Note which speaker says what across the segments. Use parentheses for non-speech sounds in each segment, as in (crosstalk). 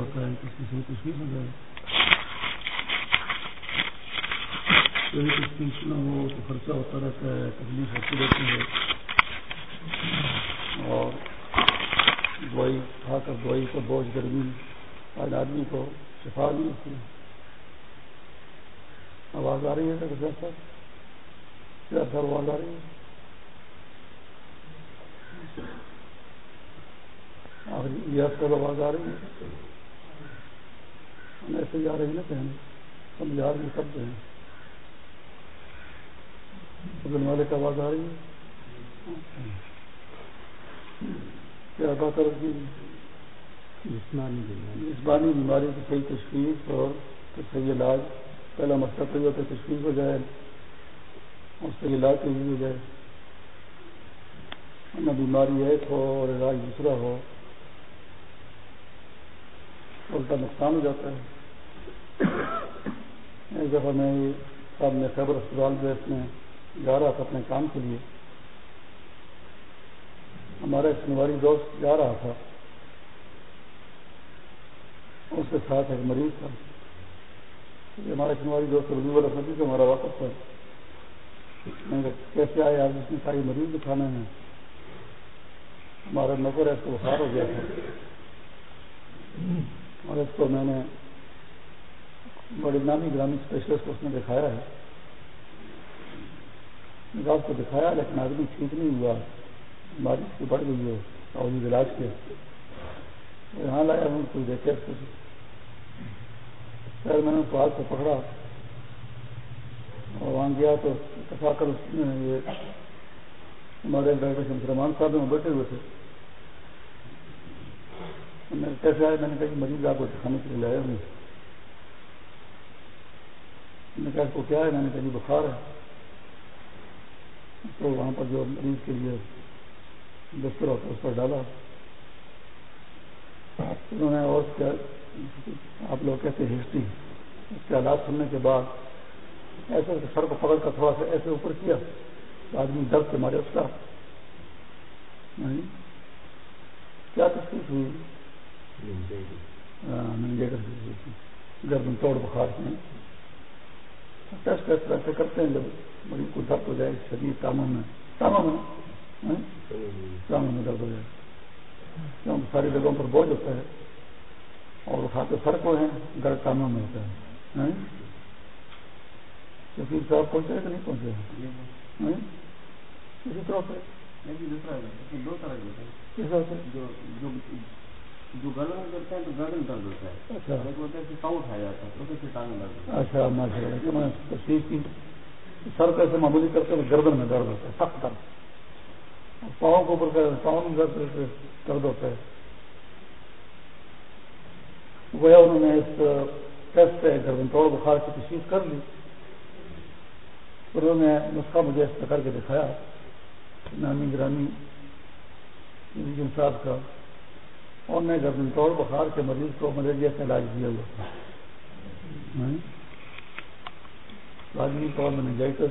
Speaker 1: ہو ہو تو خرچہ ہوتا رہتا ہے، تکلیف ہوتی رہتی ہے۔ اور دوائی کھا کر دوائی کا بوجھ گرمی، آج آدمی کو شفا نہیں ہوتی۔ آواز آ رہی ہے کیا سر؟ کیا سر آواز آ رہی ہے۔ آخری آواز آ رہی ہے؟ ایسے جا رہی نا کہیں۔ سمجھا رہی سب جو ہیں۔ بدل والے کا آواز آ رہی ہے؟ کیا بات کی؟ جسمانی بیماری کی صحیح تشخیص اور صحیح علاج۔ پہلا مقصد تو یہ ہوتا ہے تشخیص ہو جائے اور صحیح علاج لیے ہو جائے۔ نہ بیماری ایک ہو اور علاج دوسرا ہو الٹا نقصان ہو جاتا ہے۔ ایک دفعہ میں صاحب میں خیبر اسپتال جو اس میں جا رہا تھا اپنے کام کے لیے۔ ہمارا سنواری دوست جا رہا تھا۔ اس کے ساتھ ایک مریض تھا۔ ہمارا سنواری دوست ربی والا سبھی سے ہمارا واپس تھا۔ میں کیسے آئے آج اس نے ساری مریض دکھانا ہے ہمارا نوکر ہے اس کو بخار ہو گیا تھا۔ اور اس کو میں نے بڑی نامی گرامی اسپیشلسٹ کو اس نے دکھایا ہے۔ کو دکھایا لیکن آدمی ٹھیک نہیں ہوا۔ بیماری کی بڑھ گئی ہے اور علاج کے۔ یہاں لایا ہوں، کوئی دیکھے اس کو۔ خیر میں نے اس کو ہاتھ سے پکڑا اور وہاں گیا تو کسا کر اس میں یہ ہمارے ڈاکٹر شمس رحمان صاحب میں بیٹھے ہوئے تھے۔ کیسے آئے میں نے کہا کہ مریض آپ کو دکھانے کے لیے لایا ہوں۔ نے کہا اس کو کیا ہے؟ میں نے کہا جی بخار ہے۔ تو وہاں پر جو مریض کے لیے بستر ہوتا ہے، اس پر ڈالا۔ انہوں نے اور کیا، آپ لوگ کہتے ہیں ہسٹری۔ اس کے حالات سننے کے بعد ایسے سر کو پکڑ کر تھوڑا سا ایسے اوپر کیا تو آدمی درد کے مارے اس کا۔ یعنی کیا تکلیف ہوئی؟ گردن توڑ بخار میں ٹیسٹ ٹیسٹ ویسے کرتے ہیں جب مریض کو درد ہو جائے شدید کاموں میں کاموں میں کاموں میں درد ہو جائے۔ کیونکہ ساری جگہوں پر بوجھ ہوتا ہے اور اٹھاتے سر کو ہیں گرد کاموں میں ہوتا ہے پھر صاحب پہنچے کہ نہیں پہنچے اسی طرح سے۔ دو طرح جو گردن میں کرتا ہے تو گردن درد ہوتا ہے۔ اچھا۔ پاؤں اٹھایا جاتا ہے تو ٹانگ درد اچھا ماشاء اللہ میں تشریف کی۔ سر کیسے معمولی کرتے ہیں گردن میں درد ہوتا ہے سخت درد۔ پاؤں کو اوپر کر پاؤں میں درد درد ہوتا ہے۔ گویا انہوں نے اس ٹیسٹ سے گردن توڑ بخار کی تشریف کر لی۔ انہوں نے نسخہ مجھے اس کر کے دکھایا نامی گرامی صاحب کا۔ اور نے گردن توڑ بخار کے مریض کو ملیریا کا علاج دیا ہوا۔ تھا لازمی طور میں جائکر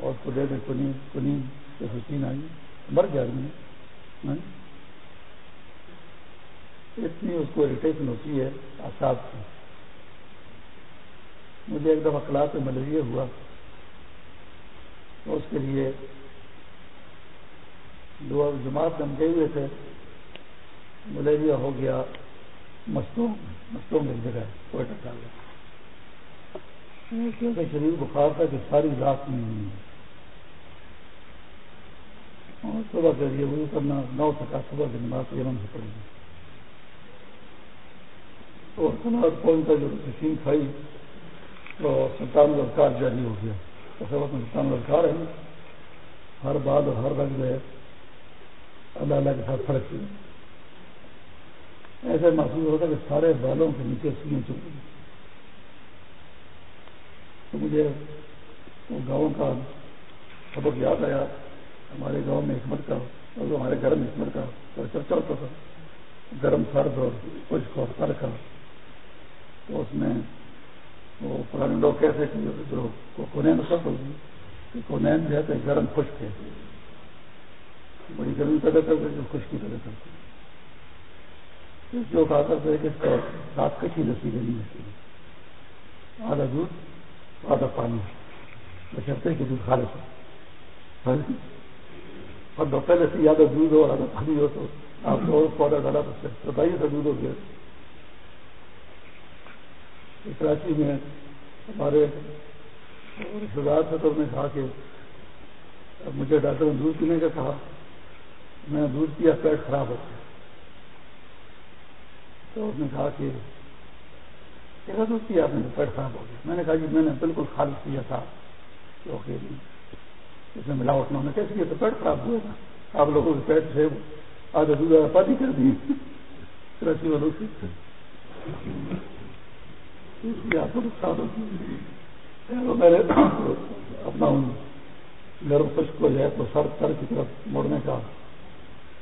Speaker 1: اور اس کو دے دیں کنین کنین سے حسین آئی۔ مر گیا آدمی۔ ہاں؟ اتنی اس کو اریٹیشن ہوتی ہے آساب کی۔ مجھے ایک دفعہ کلاس میں ملیریا ہوا۔ تو اس کے لیے دو جماعت میں ہم گئے ہوئے تھے۔ ملیریا ہو گیا مستوں مستوں میں ایک جگہ کوئٹہ ڈال کیونکہ شریر بخار تھا کہ ساری رات میں ہوئی اور صبح کے لیے وضو کرنا نہ ہو سکا صبح کی نماز یمن سے پڑی۔ اور سناد کون کا جو مشین کھائی تو سلطان الکار جاری ہو گیا۔ اس وقت سلطان الکار ہے۔ ہر بات اور ہر رنگ جو ہے اللہ اللہ کے ساتھ فرق کیا ایسے محسوس ہوتا کہ سارے بالوں کے نیچے سوئیں چک گئی تو مجھے وہ گاؤں کا سبق یاد آیا۔ ہمارے گاؤں میں حکمت کا، اور ہمارے گھر میں حکمت کا چرچا ہوتا تھا۔ گرم سرد اور خشک اور کا تو اس میں وہ پرانے لوگ کیسے کہ جو کونین سب ہوگی کہ کونین جو ہے تو گرم خشک ہے بڑی گرمی پیدا کرتے خشکی پیدا کرتے جو کہا کرتے کہ اس کو ساتھ کچھ لسی دینی ہے آدھا دودھ، آدھا پانی۔ بشرتے کہ دودھ کھا لیتے ہاں جی۔ اور دوپہر سے زیادہ دودھ ہو آدھا پانی ہو تو آپ کو اور پودا ڈالا تو بتائیے تھا دودھ ہو گیا۔ کراچی میں ہمارے رشتے دار سے تو نے کہا کہ مجھے ڈاکٹر نے دودھ پینے کا کہا۔ میں نے دودھ پیا پیٹ خراب ہو گیا۔ تو اس نے کہا کہ کیسا دودھ پیا آپ نے پیٹ خراب ہو گیا۔ میں نے کہا جی میں نے بالکل خالص پیا تھا اس میں ملاوٹ نہ ہونا کیسے کیا تو پیٹ خراب ہوا تھا آپ لوگوں کے پیٹ سے آدھا دودھ پانی کر دیے۔ کراچی والوں سے۔ آپ کو نقصان ہوگی میں اپنا گرم خشک ہو جائے تو سر سر کی طرف موڑنے کا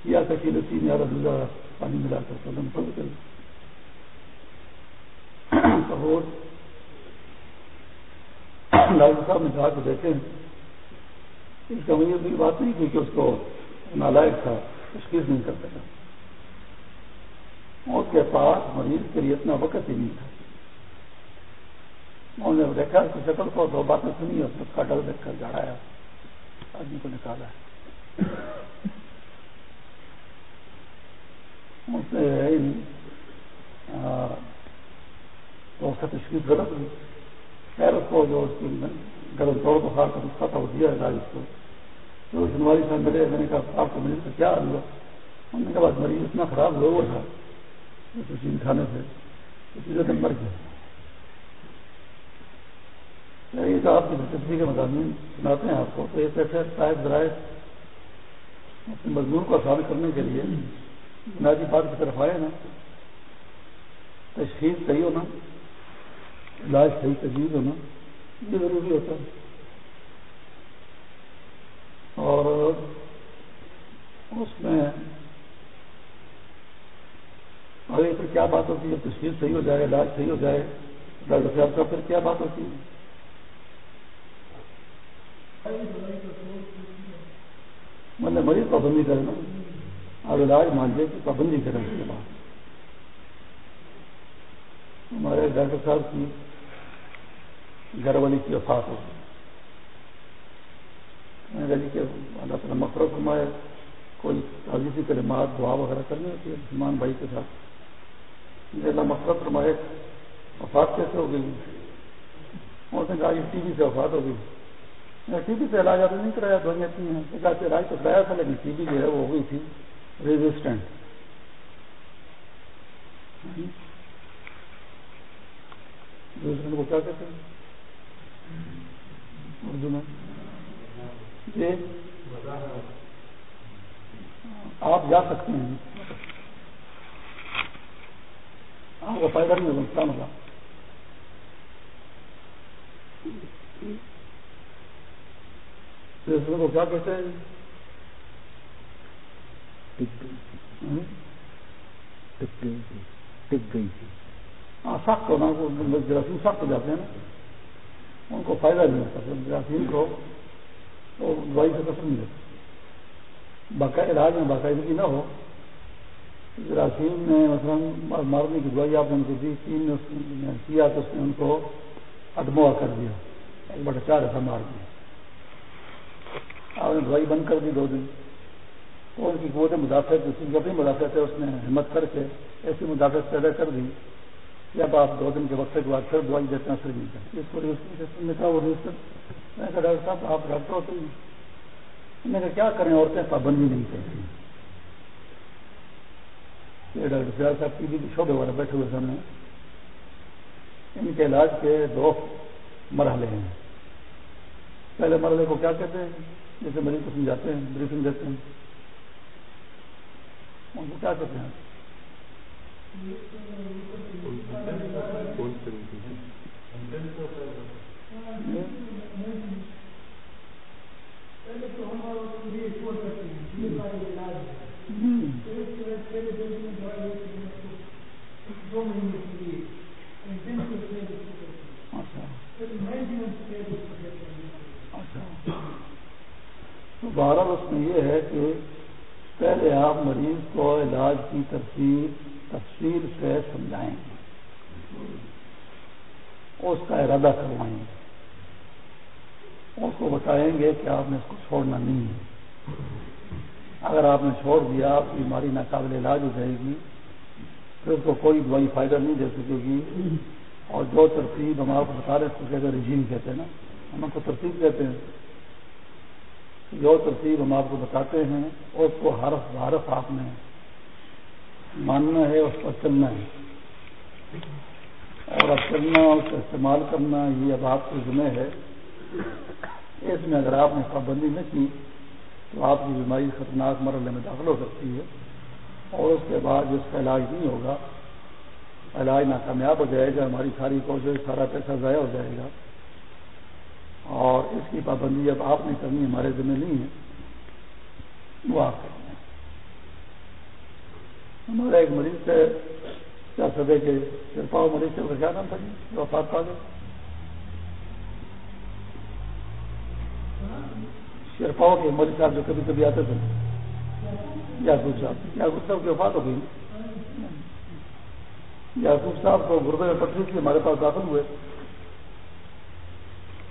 Speaker 1: یا کسی لسی میں آدھا دودھ پانی ملا کر قدم پڑ کر کپور ڈاکٹر صاحب نے کہا کہ دیکھیں، اس کا مجھے بات نہیں تھی کہ اس کو نالائق تھا تشخیص نہیں کر سکا۔ اس کے پاس مریض کے لیے اتنا وقت ہی نہیں تھا۔ انہوں نے دیکھا کہ شکل کو دو باتیں سنی اور اس کا ڈر دیکھ کر جڑایا آدمی کو نکالا۔ اس نے تو اس کا تشخیص غلط ہوئی۔ خیر، اس کو جو اس کی گرم طور بخار کا نسخہ تھا وہ دیا علاج اس کو۔ جو جنواری سے ملے میں نے کہا، آپ کو مریض کا کیا حال ہوا؟ انہوں نے کہا، بس مریض اتنا خراب ہوا ہوا تھا۔ چین کھانے سے۔ اسی سے مر گیا۔ یہ تو آپ کی دلچسپی کے مضامین سناتے ہیں آپ کو۔ تو ایسے ایسے صاحب ذرائع اپنے مزدور کو آسان کرنے کے لیے۔ بنیادی جی، بات کی طرف آئے نا۔ تشخیص صحیح ہونا۔ علاج صحیح تجویز ہونا یہ ضروری ہوتا ہے۔ اور اس میں آگے پھر کیا بات ہوتی ہے؟ تشخیص صحیح ہو جائے، علاج صحیح ہو جائے، ڈاکٹر صاحب کا پھر کیا بات ہوتی ہے؟ مطلب مریض پابندی کرنا اب علاج مان لے کہ پابندی کریں اس کے بعد ہمارے ڈاکٹر صاحب کی گھر والی کی وفات ہوگی میں نے جی کہ اللہ تعالیٰ مفرت فرمائے، کوئی تعزیزی کلمات، دعا وغیرہ کرنی ہوتی ہے مسلمان بھائی کے ساتھ۔ اللہ مفرت فرمائے، وفات کیسے ہو گئی؟ اس نے کہا کہ ٹی وی سے وفات ہو گئی۔ ٹی وی سے علاج ابھی نہیں کرایا؟ دوائیاں تھی ہیں۔ کہا، علاج تو کرایا تھا، لیکن ٹی وی جو ہے وہ ہو گئی تھی ریزسٹینٹ دوسرے کو کیا کہتے ہیں اردو میں۔ آپ جا سکتے ہیں۔ آپ کو فائدہ نہیں ہوگا، نقصان ہوگا۔ کو کیا کہتے ہیں؟ ہاں؟ ہاں، سخت ہونا جراثیم سخت ہو جاتے ہیں نا۔ ان کو فائدہ نہیں ہوتا جراثیم کو دوائی سے پسند نہیں ہوتا باقاعدہ علاج میں باقاعدگی نہ ہو۔ جراثیم میں مثلا مارنے کی دوائی آپ نے ان کو دی، تین کیا تو اس نے ان کو ادموا کر دیا، ایک بڑا چار ایسا مار دیا۔ آپ نے دوائی بند کر دی دو دن۔ تو ان کی قوت مدافعت جو اپنی مدافعت ہے اس نے ہمت کر کے ایسی مدافعت پیدا کر دی۔ جب آپ دو دن کے وقت کے بعد پھر دوائی دیتے ہیں اثر نہیں کرتے اس کو نے کہا وہ میں کہا، ڈاکٹر صاحب، آپ ڈاکٹر ہوتے ہیں۔ میں کہا، کیا کریں؟ عورتیں پابندی نہیں کرتی۔ یہ ڈاکٹر سیال صاحب ٹی وی کے شعبے والے بیٹھے ہوئے سامنے۔ ان کے علاج کے دو مرحلے ہیں۔ پہلے مرحلے کو کیا کہتے ہیں؟ جیسے مریض کو سمجھاتے ہیں، بریفنگ دیتے ہیں۔ ان کو کیا کہتے ہیں؟ بہرحال اس میں یہ ہے کہ پہلے آپ مریض کو علاج کی ترتیب تفصیل سے سمجھائیں گے اس کا ارادہ کروائیں گے اس کو بتائیں گے کہ آپ نے اس کو چھوڑنا نہیں ہے اگر آپ نے چھوڑ دیا آپ کی بیماری ناقابل علاج ہو جائے گی پھر اس کو کوئی دوائی فائدہ نہیں دے سکے گی اور جو ترتیب ہم آپ کو بتا رہے اس کو رجیم کہتے ہیں نا ہم ان کو ترتیب کہتے ہیں جو ترتیب ہم آپ کو بتاتے ہیں اس کو حرف حرف آپ نے ماننا ہے، اس پر چلنا ہے۔ اور اب چلنا، اس کا استعمال کرنا، یہ اب آپ کے ذمہ ہے۔ اس میں اگر آپ نے پابندی نہ کی، تو آپ کی بیماری خطرناک مرحلے میں داخل ہو سکتی ہے۔ اور اس کے بعد جس کا علاج نہیں ہوگا، علاج ناکامیاب ہو جائے گا، ہماری ساری کوشش سارا پیسہ ضائع ہو جائے گا۔ اور اس کی پابندی اب آپ نے کرنی، ہمارے ذمہ نہیں ہے۔ وہ آپ کریں۔ ہمارا ایک مریض سے کیا سبے کے پاؤ مریض سے کیا نام تھا جی؟ وفات پا گئے۔ شیرپاؤ کے مریض صاحب جو کبھی کبھی آتے تھے۔ یعقوب صاحب۔ یعقوب صاحب کی وفات ہو گئی۔ یعقوب صاحب کو گردے میں پٹری تھی، ہمارے پاس داخل ہوئے۔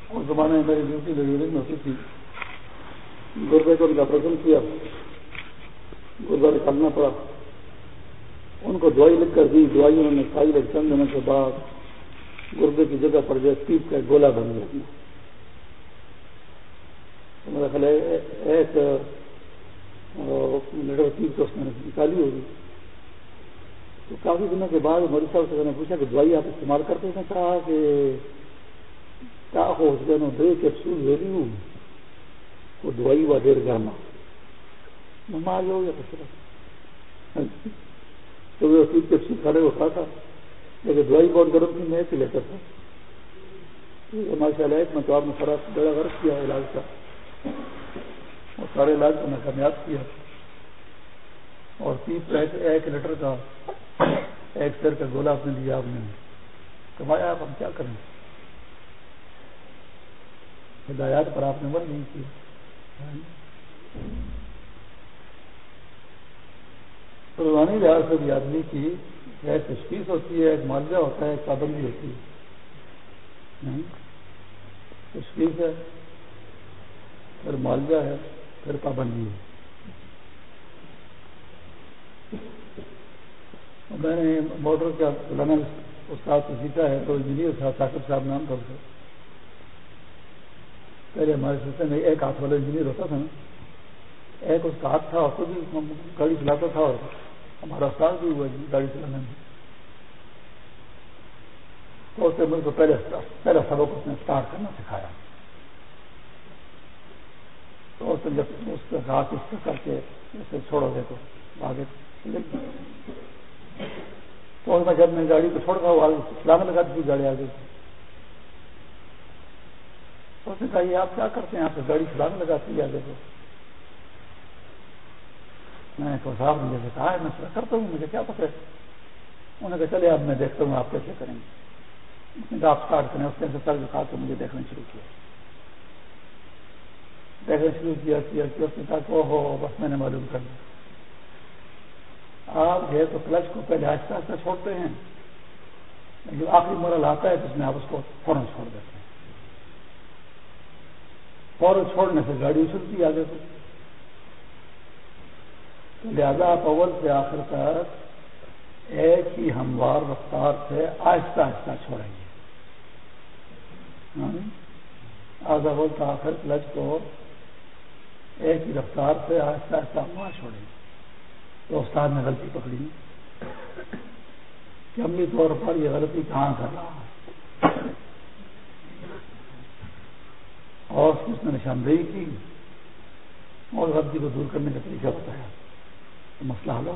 Speaker 1: اس زمانے میں میری ڈیوٹی ڈلیوری میں ہوتی تھی۔ گردے کو بھی آپریشن کیا۔ گردہ نکالنا پڑا۔ ان کو دوائی لکھ کر دی، دوائی انہوں نے کھائی لگ چند دینے کے بعد گردے کی جگہ پر جو پیپ کا گولا بن گیا۔ میرا خیال ہے ایک لیٹر پیپ تو اس میں نکالی ہوگی۔ تو کافی دنوں کے بعد مودی صاحب سے میں نے پوچھا کہ دوائی آپ استعمال کرتے ہیں؟ کہا کہ کیا ہو گیا دے کیپسول لے لی ہوں وہ دوائی ہوا دیر گرما مار جاؤ یا کچھ تو وہ تین کیپسول کھڑے ہوتا تھا لیکن دوائی بہت گرم تھی، میں پی لیتا تھا۔ ماشاء اللہ میں تو آپ نے سارا بڑا غرض کیا علاج کا۔ اور سارے علاج کو میں کامیاب کیا۔ اور تیس ایک لیٹر کا، ایک سر کا گولا اپنے لیا آپ نے کمایا۔ آپ ہم کیا کریں؟ ہدایات پر آپ نے عمل نہیں کی قربانی لحاظ سے بھی آدمی کی ایک تشخیص ہوتی ہے، ایک معالجہ ہوتا ہے، ایک پابندی ہوتی ہے۔ تشخیص ہے، پھر معالجہ ہے، پھر پابندی ہے۔ میں نے موٹر کا چلانا استاد کو سیکھا ہے، تو انجینئر تھا، ثاقب صاحب نام تھا اسے پہلے ہمارے سلسلے میں ایک ہاتھ والا انجینئر ہوتا تھا نا۔ ایک اس کا ہاتھ تھا اس کو بھی گاڑی چلاتا تھا اور ہمارا استاد بھی ہوا جی گاڑی چلانے میں۔ تو اس نے کو پہلے پہلا سبق اس نے اسٹارٹ کرنا سکھایا۔ تو اس نے جب اس کا ہاتھ اس کا کر کے اسے چھوڑو گے تو آگے تو میں جب میں گاڑی کو چھوڑ رہا ہوں چلانے لگا تھی گاڑی آگے۔ تو اس نے کہا، یہ آپ کیا کرتے ہیں؟ آپ گاڑی چلانے لگاتی ہے آگے۔ کو میں نے صاحب نے جیسے کہا ہے میں کرتا ہوں، مجھے کیا پتہ ہے؟ انہوں نے کہا، چلے، اب میں دیکھتا ہوں، آپ کیسے کریں گے؟ آپ اسٹارٹ کریں۔ اس نے سر جو کہا تو مجھے دیکھنا شروع کیا۔ دیکھنا شروع کیا کیا اس نے کہا کہ ہو بس میں نے معلوم کر لیا آپ جو ہے تو کلچ کو پہلے آہستہ آہستہ چھوڑتے ہیں۔ جو آخری مرل آتا ہے، جس میں آپ اس کو فوراً چھوڑ دیتے ہیں۔ فوراً چھوڑنے سے گاڑی اچھلتی آگے سے۔ تو لہذا آپ اول سے آخر تک ایک ہی ہموار رفتار سے آہستہ آہستہ چھوڑیں گے۔ ہاں؟ آج اول سے آخر کلچ کو ایک ہی رفتار سے آہستہ آہستہ ہموار چھوڑیں گے۔ تو استاد نے غلطی پکڑی۔ کہ عملی طور پر یہ غلطی کہاں کر رہا ہے؟ اور اس نے نشاندہی کی اور غلطی کو دور کرنے کا طریقہ بتایا۔ مسئلہ حل ہو۔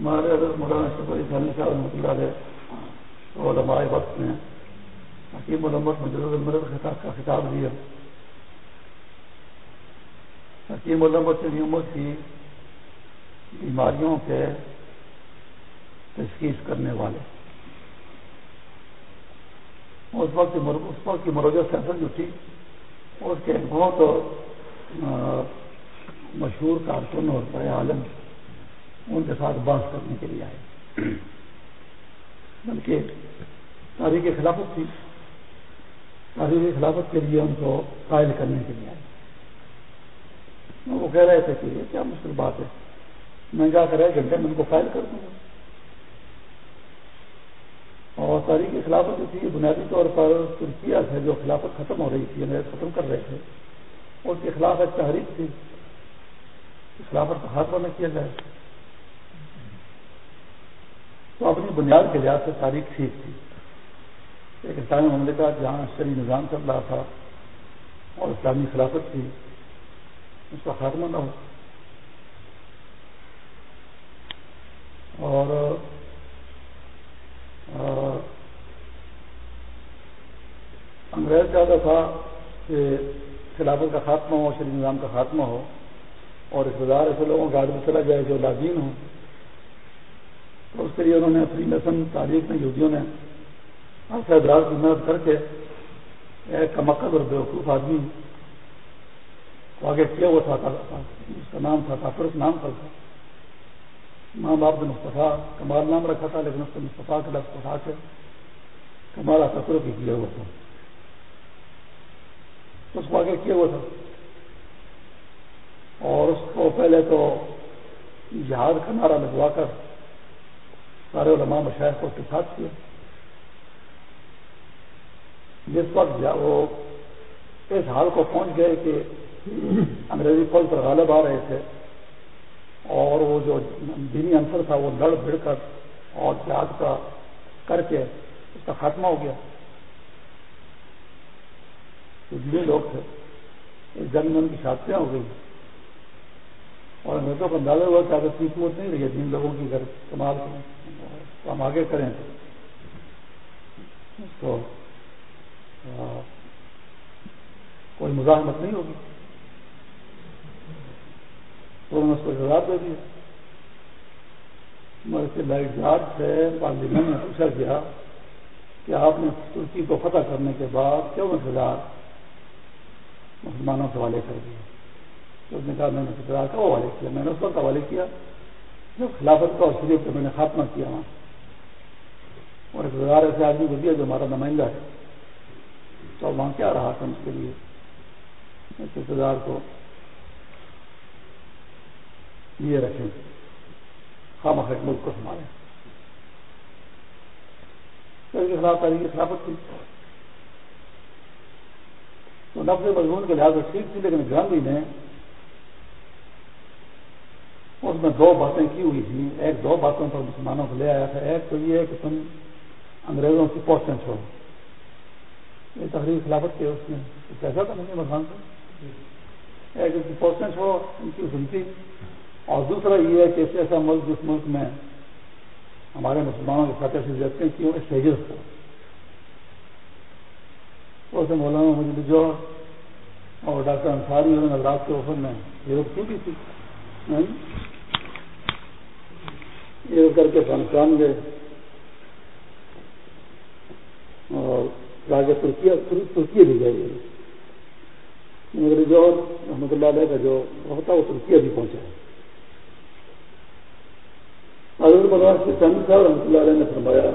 Speaker 1: ہمارے اگر مولانا شکری خانی صاحب رحمۃ اللہ علیہ اور ہمارے وقت میں حکیم علمت مجرد المرد کا خطاب دیا۔ حکیم علمت امت کی بیماریوں کے تشخیص کرنے والے۔ اس وقت اس وقت کی مروجہ سیاست جو تھی، اس کے بہت مشہور کارکن اور بڑے عالم ان کے ساتھ بات کرنے کے لیے آئے۔ بلکہ تاریخ خلافت تھی۔ تاریخ خلافت کے لیے ان کو قائل کرنے کے لیے آئے۔ وہ کہہ رہے تھے کہ یہ کیا مشکل بات ہے۔ میں جا کر ایک گھنٹے میں ان کو فائل کر دوں گا۔ اور تاریخ خلافت جو تھی بنیادی طور پر ترکیا سے جو خلافت ختم ہو رہی تھی یعنی ختم کر رہے تھے، اس کے خلاف ایک تحریک تھی۔ خلافت کا خاتمہ نہ کیا جائے۔ تو اپنی بنیاد کے لحاظ سے تاریخ ٹھیک تھی۔ ایک اسلامی مملکہ جہاں شری نظام چل رہا تھا اور اسلامی خلافت تھی، اس کا خاتمہ نہ ہو۔ اور انگریز چاہتا تھا کہ خلافت کا خاتمہ ہو شری نظام کا خاتمہ ہو۔ اور اقتدار ایسے لوگوں کا آدمی چلا جائے جو لادین ہوں۔ تو اس کے لیے انہوں نے اپنی نسل تاریخ میں یہودیوں نے ادرار کی مدد کر کے ایک کمکد اور بیوقوف آدمی کو آگے کیا ہوا تھا اس کا نام تھا تافرس نام پر تھا ماں باپ نے مصطفیٰ، کمال نام رکھا تھا، لیکن اس کو مصطفیٰ کے لفظ پٹھا کے کمال تفر بھی کیا ہوا تھا۔ اس کو آگے کیا ہوا تھا؟ اور اس کو پہلے تو جہاز کا نعرہ لگوا کر سارے علماء مشاہد کو کے ساتھ کیا۔ جس وقت وہ اس حال کو پہنچ گئے کہ انگریزی فوج پر غالب آ رہے تھے اور وہ جو دینی انصر تھا وہ لڑ بھڑ کر اور جہاد کا کر کے اس کا خاتمہ ہو گیا۔ جتنے لوگ تھے، اس جنگ میں ان کی شادیاں ہو گئی اور انگریزوں کو اندازہ ہوا کہ اگر تیس ووٹ نہیں رہی ہے، جن لوگوں کی اگر استعمال ہم آگے کریں۔ تو کوئی مزاحمت نہیں ہوگی۔ تو انہوں نے اس کو جواب دے دیا۔ مگر لائٹ جارج سے پارلیمنٹ میں پوچھا گیا کہ آپ نے ترکی کو فتح کرنے کے بعد کیوں انتظار مسلمانوں کے حوالے کر دیا؟ تو اس نے کہا، میں نے انتظار کا حوالے کیا، میں نے اس وقت حوالے کیا جو خلافت کا اور شریف کا میں نے خاتمہ کیا وہاں اور اقتدار ایسے آدمی کو دیا جو ہمارا نمائندہ ہے۔ تو وہاں کیا رہا تھا اس کے لیے؟ اس اقتدار کو یہ رکھیں۔ خام خط ملک کو سنبھالیں۔ کے خلاف تاریخی خلافت تھی۔ تو نفس مضمون کے لحاظ سے ٹھیک تھی، لیکن گاندھی نے اس میں دو باتیں کی ہوئی تھیں۔ ایک دو باتوں پر مسلمانوں کو لے آیا تھا، ایک تو یہ کہ تم انگریزوں کی پوسٹیں چھوڑو۔ یہ تقریب خلافت کے اس میں کیسا تھا نہیں مسلمان سے۔ ایک کی پوسٹیں چھوڑو، ان کی سنتی اور دوسرا یہ ہے کہ ایسا ملک جس ملک میں ہمارے مسلمانوں کے ساتھ ایسی زیادتی کیوں اسٹیجز کو اسے مولانا مجھے جو اور ڈاکٹر انصاری انہوں نے رات کے اوپر میں یورپ کی بھی تھی یہ کر کے پہنچان گئے۔ اور آگے ترکیہ ترکیہ بھی گئے۔ مگر جو رحمۃ اللہ علیہ کا جو ہوتا وہ ترکیہ بھی پہنچا ہے۔ حضرت مولانا چند صاحب رحمۃ اللہ علیہ نے فرمایا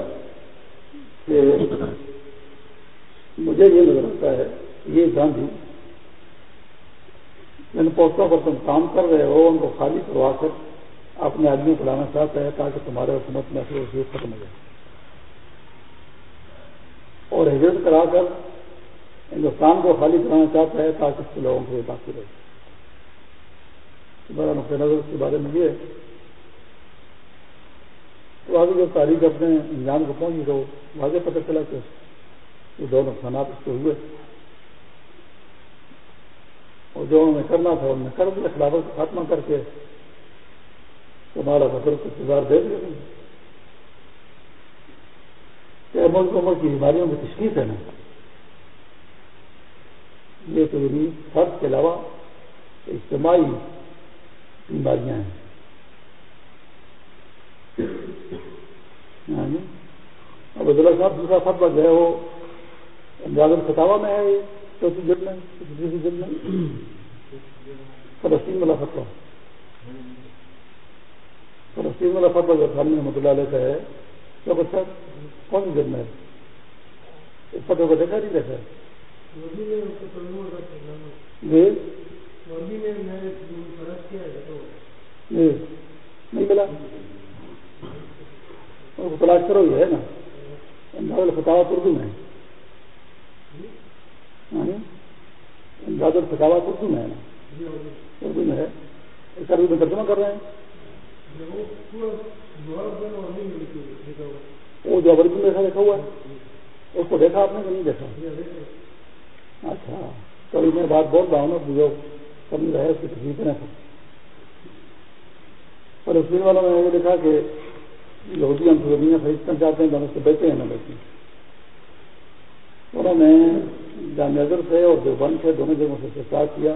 Speaker 1: کہ مجھے یہ نظر آتا ہے یہ گاندھی جن پوسٹوں پر تم کام کر رہے ہو، ان کو خالی کروا کر اپنے آدمی کو لانا چاہتا ہے تاکہ تمہارے حکومت میں اثر وصول ختم ہو جائے۔ اور ہجرت کرا کر ہندوستان کو خالی کرانا چاہتا ہے تاکہ اس کے لوگوں کو باقی رہے۔ میرا نقطۂ نظر اس کے بارے میں یہ تو آگے جب تاریخ اپنے انجام کو پہنچی تو واضح پتہ چلا کہ یہ دو نقصانات اس کے ہوئے۔ اور جو انہوں نے کرنا تھا، انہوں نے کر دیا، خلافت کو خاتمہ کر کے تمہارا فصل کو انتظار دے دیا کہ ملک عمر کی بیماریوں کی تشخیص ہے نا یہ تو یعنی فرد کے علاوہ اجتماعی بیماریاں ہیں۔ یعنی اب عبداللہ صاحب دوسرا فتوا جو ہے وہ امداد الفتاوا میں ہے۔ چوتھی جلد میں دوسری جلد میں فلسطین والا فتوا فلسطین والا فتح جو خان رحمۃ اللہ علیہ کا ہے۔ کیا بچہ کون جنم ہے اس فتح کو دیکھا نہیں دیکھا جی۔ جی۔ نہیں ملا۔ تلاش کرو یہ ہے نا۔ الفتاوت اردو میں۔ انداز الفتاوت اردو میں ہے؟ نا اردو میں ہے۔ اس اردو میں ترجمہ کر رہے ہیں وہ جو اردو میں دیکھا ہوا ہے۔ اس کو دیکھا آپ نے کہ نہیں دیکھا؟ اچھا۔ کبھی میں بات بول رہا ہوں نا جو کبھی رہے اس کی تصویر کریں اور اس دن والوں نے یہ دیکھا کہ یہودی ہم سے زمینیں خریدنا چاہتے ہیں تو ہم اس کو بیچے ہیں نہ بیچے انہوں نے جامع سے اور دیوبند سے دونوں جگہوں سے اسٹارٹ کیا۔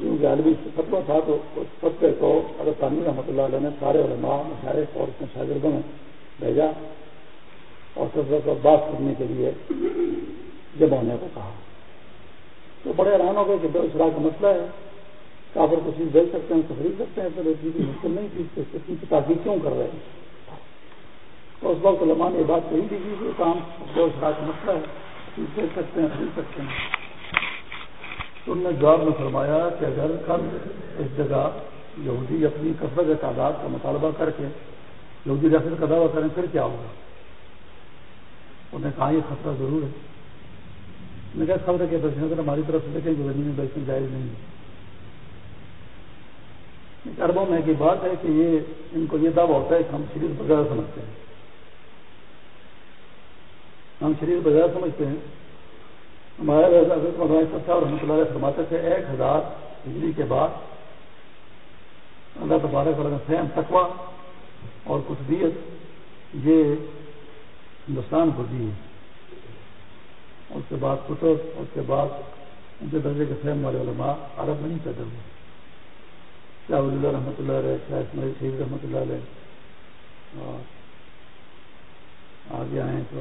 Speaker 1: کیونکہ عالمی فتوا تھا تو اس فتوے کو اگر تعمیر رحمۃ اللہ علیہ نے سارے علماء مشاعر اور اس میں شاگردوں میں بھیجا اور سب کو بات کرنے کے لیے جمع ہونے کو کہا۔ تو بڑے حیران ہو گئے کہ بے اسرا کا مسئلہ ہے۔ کافر کو چیز بیچ سکتے ہیں اس خرید سکتے ہیں، پھر مشکل نہیں تھی اتنی تاکہ کیوں کر رہے ہیں؟ تو اس وقت علماء نے یہ بات کہی تھی کہ کام بے اسرا کا مسئلہ ہے۔ بیچ سکتے ہیں خرید سکتے ہیں۔ تو انہوں نے جواب میں فرمایا کہ اگر کل اس جگہ یہودی اپنی کثرت تعداد کا مطالبہ کر کے یہودی ریاست کا دعویٰ کریں، پھر کیا ہوگا؟ انہوں نے کہا یہ خطرہ ضرور ہے۔ میں کیا خبر ہے کہ بیچنے اگر ہماری طرف سے دیکھیں کہ زمین بیچنے جائز نہیں ہے۔ اربوں میں کی بات ہے کہ یہ ان کو یہ دعویٰ ہوتا ہے کہ ہم شریف بازار سمجھتے ہیں۔ ہم شریف بازار سمجھتے ہیں۔ ہمارے رحمۃ اللہ فرماتے تھے، ایک ہزار بجلی کے بعد اللہ تبارک نے فہم تقوا اور کچھ یہ ہندوستان کو دی۔ اس کے بعد کتب اس کے بعد ان کے درجے کے فہم والے علماء عرب میں نہیں پیدا ہوئے۔ شاہ ولی اللہ رحمۃ اللہ علیہ، شاہ اسماعیل شہید رحمۃ اللہ علیہ اور آگے آئے تو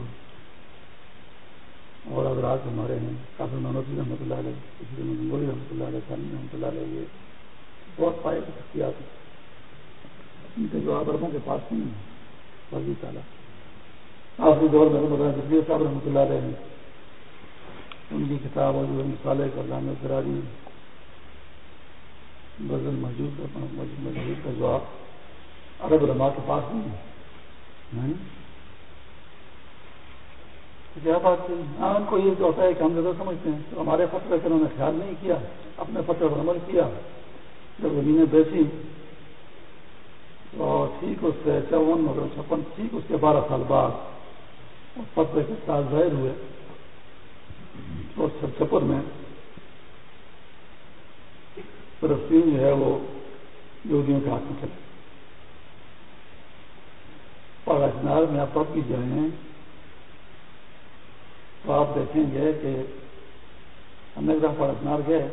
Speaker 1: اور اگر آج ہمارے ہیں، کافی منوتی رحمۃ اللہ علیہ کسی گنگولی رحمۃ اللہ علیہ سالمی رحمۃ اللہ علیہ یہ بہت پائے کی شخصیات ان کے جو عربوں کے پاس نہیں ہیں۔ فرضی تعالیٰ۔ آخری دور میں بتایا جسیر صاحب رحمۃ اللہ علیہ ہیں۔ ان کی کتاب اور جو مثالے کا علام فراری غزل موجود موجود کا جواب عرب علماء کے پاس نہیں ہے کیا بات کی ہاں کو یہ جو ہوتا ہے کہ ہم زیادہ سمجھتے ہیں، تو ہمارے فتح سے انہوں نے خیال نہیں کیا، اپنے فتح پر عمل کیا۔ جب زمینیں بیچی تو ٹھیک اس سے چون، مگر چھپن ٹھیک اس کے بارہ سال بعد فتح کے ساتھ ظاہر ہوئے۔ تو چھپر میں فلسطین جو ہے وہ یہودیوں کے ہاتھ میں چلے۔ اور اجنار میں آپ اب بھی جائیں۔ تو آپ دیکھیں گے کہ ہم ایک دفعہ اجنار گئے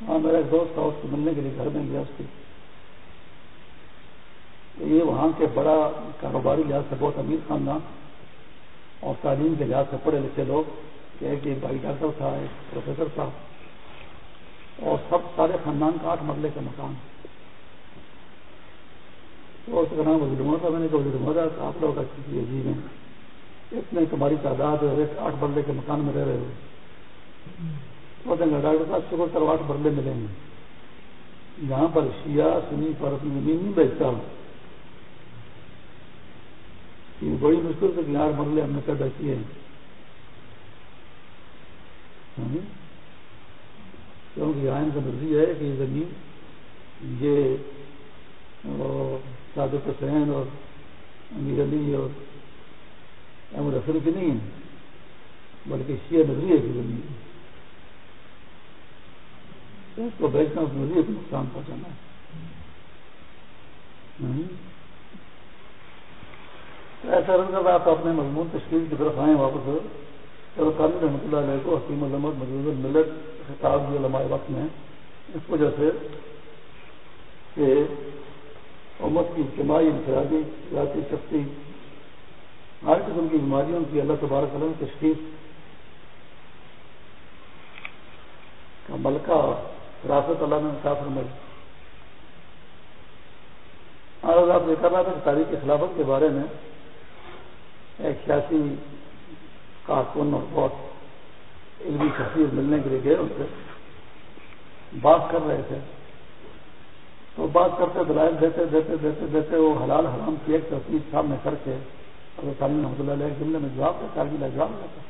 Speaker 1: وہاں میرا ایک دوست تھا، اس کو ملنے کے لیے گھر میں گیا، اس کے۔ تو یہ وہاں کے بڑا کاروباری لحاظ سے بہت امیر خاندان اور تعلیم کے لحاظ سے پڑھے لکھے لوگ کہ ایک بھائی ڈاکٹر تھا، ایک پروفیسر تھا، اور سب سارے خاندان کا آٹھ مرلے کا مکان۔ تو اس کا نام وزیر محمد تھا، میں نے کہا وزیر محمد، آپ لوگ کسی عجیب ہیں اتنے تمہاری تعداد ایک آٹھ مرلے کے مکان میں رہ رہے ہو ڈاکٹر صاحب شکر کرو، آٹھ مرلے ملیں گے۔ جہاں پر شیعہ، سنی پر اپنی زمین نہیں بیچتا۔ بڑی مشکل سے یار مرلے ہم نے پیدا کیے ہیں کیونکہ آئن کا نظریہ ہے کہ یہ زمین، یہ صادق حسین اور امیر علی اور احمد اصل کی نہیں ہے بلکہ شیعہ نظریے کی زمین ہے اس کو بیچنا اس نظریے کو نقصان پہنچانا ہے ایسا رنگ آپ اپنے مضمون تشکیل کی طرف آئیں واپس قانون رحمۃ اللہ علیہ کو حکیم علمت مجوز الملت خطاب جو علماء وقت میں اس وجہ سے کہ امت کی اجتماعی انفرادی ذاتی شخصی ہر قسم کی بیماریوں کی اللہ تبارک علم تشخیص کا ملکہ راست اللہ نے فرمائی۔ اور آپ یہ کر رہا تھا کہ تاریخ خلافت کے بارے میں ایک سیاسی کارکن اور بہت علمی تصویر ملنے کے لیے گئے ان سے، بات کر رہے تھے، تو بات کرتے دلائل دیتے دیتے دیتے دیتے وہ حلال حرام کی ایک تصویر سامنے کر کے اور تعلیم رحمۃ اللہ علیہ جملے میں جواب دیتا ہے جواب دیتا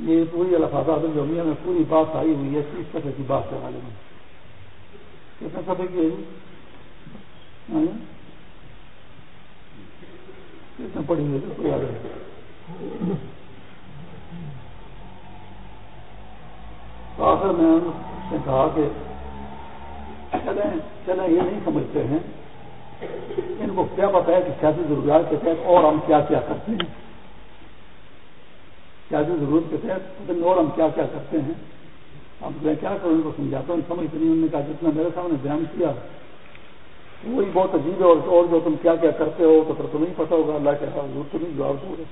Speaker 1: یہ پوری الفاظات جمعیہ میں پوری بات آئی ہوئی ہے تیس سفے کی بات کے حوالے میں کتنے سفے کی ہے؟ ہاں؟ کتنے پڑھی ہوئی تو آخر میں نے کہا کہ چلیں چلیں، یہ نہیں سمجھتے ہیں ان کو کیا پتا ہے کہ سیاسی ضروریات کے تحت اور ہم کیا کیا کرتے ہیں۔ سیاسی ضرورت کے تحت مطلب اور ہم کیا کیا کرتے ہیں۔ اب میں کیا کروں ان کو سمجھاتا ہوں سمجھتے نہیں، انہوں نے کہا جتنا میرے سامنے بیان کیا، وہی بہت عجیب ہے اور جو تم کیا کیا کرتے ہو تو پھر تمہیں پتا ہوگا، اللہ کے حضور تو نہیں جواب دو گے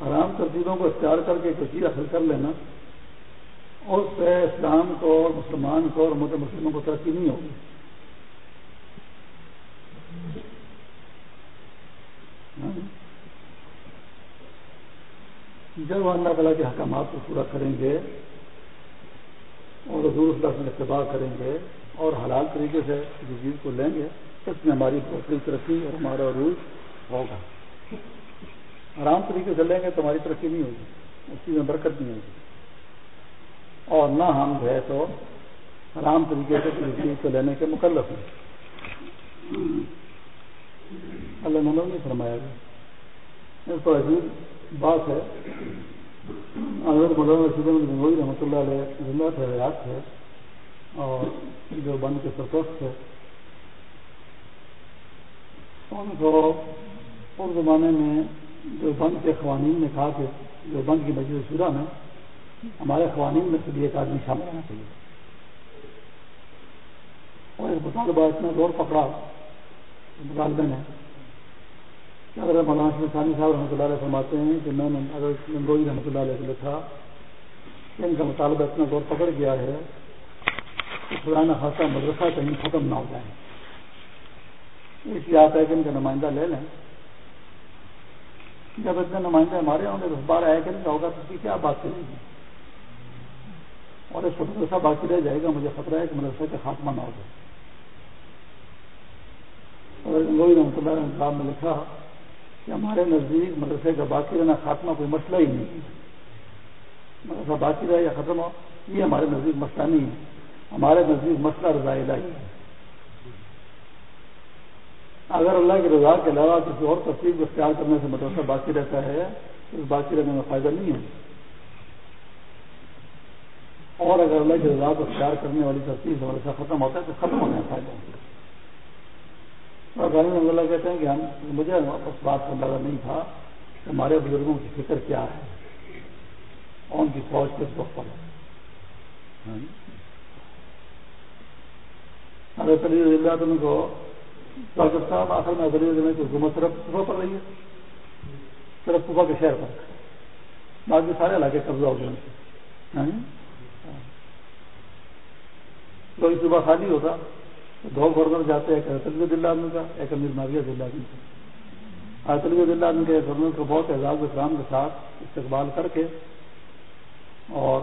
Speaker 1: آرام ترتیبوں کو اختیار کر کے کچھ حاصل کر لینا۔ اور سے اسلام کو اور مسلمان کو اور مدد مسلموں کو ترقی نہیں ہوگی۔ ہاں؟ جب وہ اللہ تعالیٰ کے حکامات کو پورا کریں گے اور حضور اللہ سے اتباع کریں گے اور حلال طریقے سے کسی چیز کو لیں گے، اس میں ہماری بہتری ترقی اور ہمارا عروج ہوگا۔ آرام طریقے سے لیں گے تو ہماری ترقی نہیں ہوگی، اس چیز میں برکت نہیں ہوگی۔ اور نہ ہم جو ہے تو آرام طریقے سے کسی چیز کو لینے کے مکلف ہیں۔ اللہ نمبر نہیں فرمایا گیا اس پر عجیب بات ہے۔ حضرت مولانا رشید گنگوئی رحمۃ اللہ علیہ زندہ تھے، حیات تھے۔ اور جو بند کے سرپرست تھے۔ ان کو اس زمانے میں جو بند کے قوانین نے کہا کہ جو بند کی مسجد شورا میں ہمارے قوانین میں سے بھی ایک آدمی شامل ہونا چاہیے۔ اور اس مطالبہ اتنا زور پکڑا۔ مطالبے نے کہ اگر مولانا ثانی صاحب رحمۃ اللہ علیہ فرماتے ہیں کہ میں نے اگر گنگوئی رحمۃ اللہ علیہ کو لکھا کہ ان کا مطالبہ اتنا زور پکڑ گیا ہے کہ پرانا خاصہ مدرسہ کہیں ختم نہ ہو جائے۔ اس لیے آتا ہے کہ ان کا نمائندہ لے لیں۔ جب اتنے نمائندے ہمارے ہوں گے تو بارہ آئے کہ نہیں ہوگا تو کیا بات کرے گی؟ اور اس مدرسہ باقی رہ جائے گا، مجھے خطرہ ہے کہ مدرسہ کا خاتمہ نہ ہو جائے۔ اور گنگوئی رحمۃ اللہ صاحب نے لکھا کہ ہمارے نزدیک مدرسے کا باقی رہنا خاتمہ کوئی مسئلہ ہی نہیں مدرسہ باقی رہے یا ختم ہو، یہ ہمارے نزدیک مسئلہ نہیں ہے۔ ہمارے نزدیک مسئلہ رضا الہی ہے۔ اگر اللہ کی رضا کے علاوہ کسی اور تصویر کو اختیار کرنے سے مدرسہ باقی رہتا ہے، تو اس باقی رہنے میں فائدہ نہیں ہے۔ اور اگر اللہ کی رضا کو اختیار کرنے والی تصویر سے مدرسہ ختم ہوتا ہے تو ختم ہونے کا فائدہ ہے۔ اور غالب اللہ کہتے ہیں کہ ہم مجھے اس بات کا اندازہ نہیں تھا کہ ہمارے بزرگوں کی فکر کیا ہے۔ اور ان کی فوج کس وقت پر ہے۔ ہاں۔ حضرت علی اللہ عنہ کو ڈاکٹر صاحب آخر میں علی دینے کی حکومت صرف صبح پر رہی ہے۔ صرف صبح کے شہر پر۔ باقی سارے علاقے قبضہ ہو گئے۔ ہاں۔ کوئی صبح خالی ہوتا دو گورنر جاتے ہیں ایک تلوی دلہ آدمی کا، ایک امیر ناویہ دلہ آدمی کا۔ تلوی دلہ آدمی کے گورنر کو بہت اعزاز اکرام کے ساتھ استقبال کر کے اور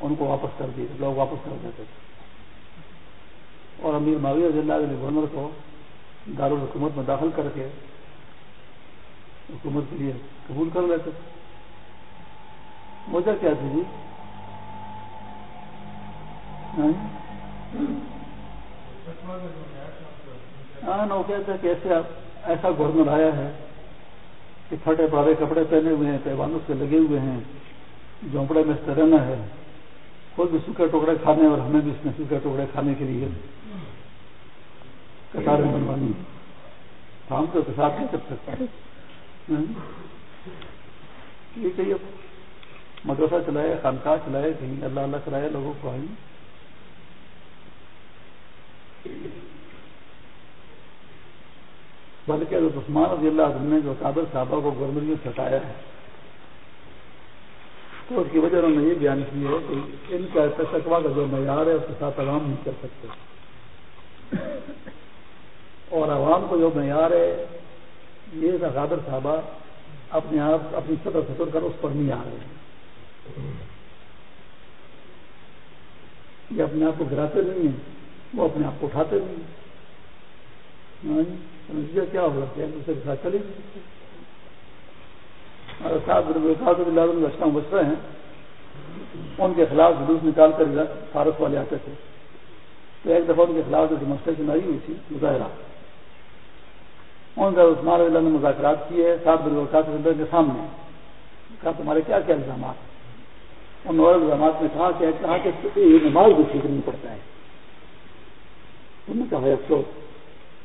Speaker 1: ان کو واپس کر دیے، لوگ واپس کر دیتے۔ تھے اور امیر معاویہ ضلع علی گورنر کو دارالحکومت میں داخل کر کے حکومت کے لیے قبول کر لیتے۔ وجہ کیا تھی جی؟ ہاں؟ ہاں وہ کہتے کہ ایسے ایسا گورنر آیا ہے کہ پھٹے پڑے کپڑے پہنے ہوئے ہیں پیوانوں سے لگے ہوئے ہیں، جھونپڑے میں رہنا ہے۔ خود بھی سوکھے ٹکڑے کھانے اور ہمیں بھی اس میں سوکھے ٹکڑے کھانے کے لیے کتاریں بنوانی۔ ہم تو ساتھ نہیں کر سکتے۔ ہاں۔ یہ چاہیے مدرسہ چلائے، خانقاہ چلائے، کہیں اللہ اللہ کرائے لوگوں کو آئیں۔ بلکہ حضرت عثمان رضی اللہ عنہ نے جو قابل صحابہ کو گورنر میں ستایا ہے، تو اس کی وجہ انہوں نے یہ بیان کی ہے کہ ان کا پیسہ کا جو معیار ہے، اس کے ساتھ عوام نہیں کر سکتے۔ اور عوام کو جو معیار ہے، یہ غادر صاحبہ اپنے آپ، اپنی سطح ستر کر اس پر نہیں آ رہے یہ اپنے آپ کو گراتے نہیں ہیں۔ وہ اپنے آپ کو اٹھاتے نہیں۔ ہیں ہاں جی، کیا ہوگا کہ دوسرے کے ساتھ چلے لشکر بچ رہے ہیں ان کے خلاف جلوس نکال کر فارس والے آتے تھے۔ تو ایک دفعہ ان کے خلاف جو ڈیمونسٹریشن آئی ہوئی تھی، مظاہرہ۔ ان سے عثمان اللہ نے مذاکرات کیے سات بجے کے سامنے۔ کہا، تمہارے کیا کیا الزامات؟ ان اور الزامات نے کہا کہ کہا کہ نماز بھی ٹھیک نہیں پڑتا ہے۔ انہوں نے کہا افسوس۔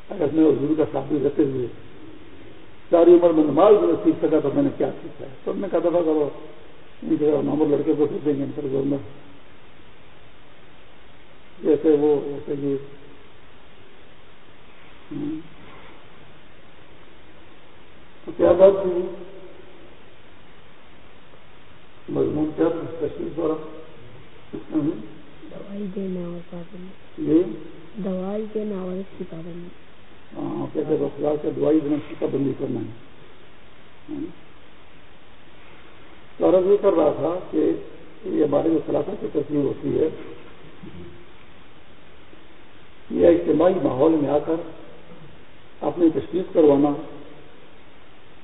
Speaker 1: اگر میں حضور کا ساتھ بھی رہتے ہوئے ساری عمر میں نماز بھی سیکھ سکا تو میں نے کیا سیکھا ہے؟ تو نے کہا دفعہ کرو ان کے نارمل لڑکے کو دیں گے ان پر گورنر جیسے وہ ایسے یہ تو کیا بات تھی؟ مضمون کیا تشریف
Speaker 2: اور
Speaker 1: پابندی
Speaker 2: دوائی دینا اور کی پابندی
Speaker 1: ہاں کہتے سے دوائی دینا کی پابندی کرنا ہے۔ تو عرض یہ کر رہا تھا کہ یہ ہمارے جو خلافت کی تصویر ہوتی ہے یہ اجتماعی ماحول میں آ کر اپنی تشخیص کروانا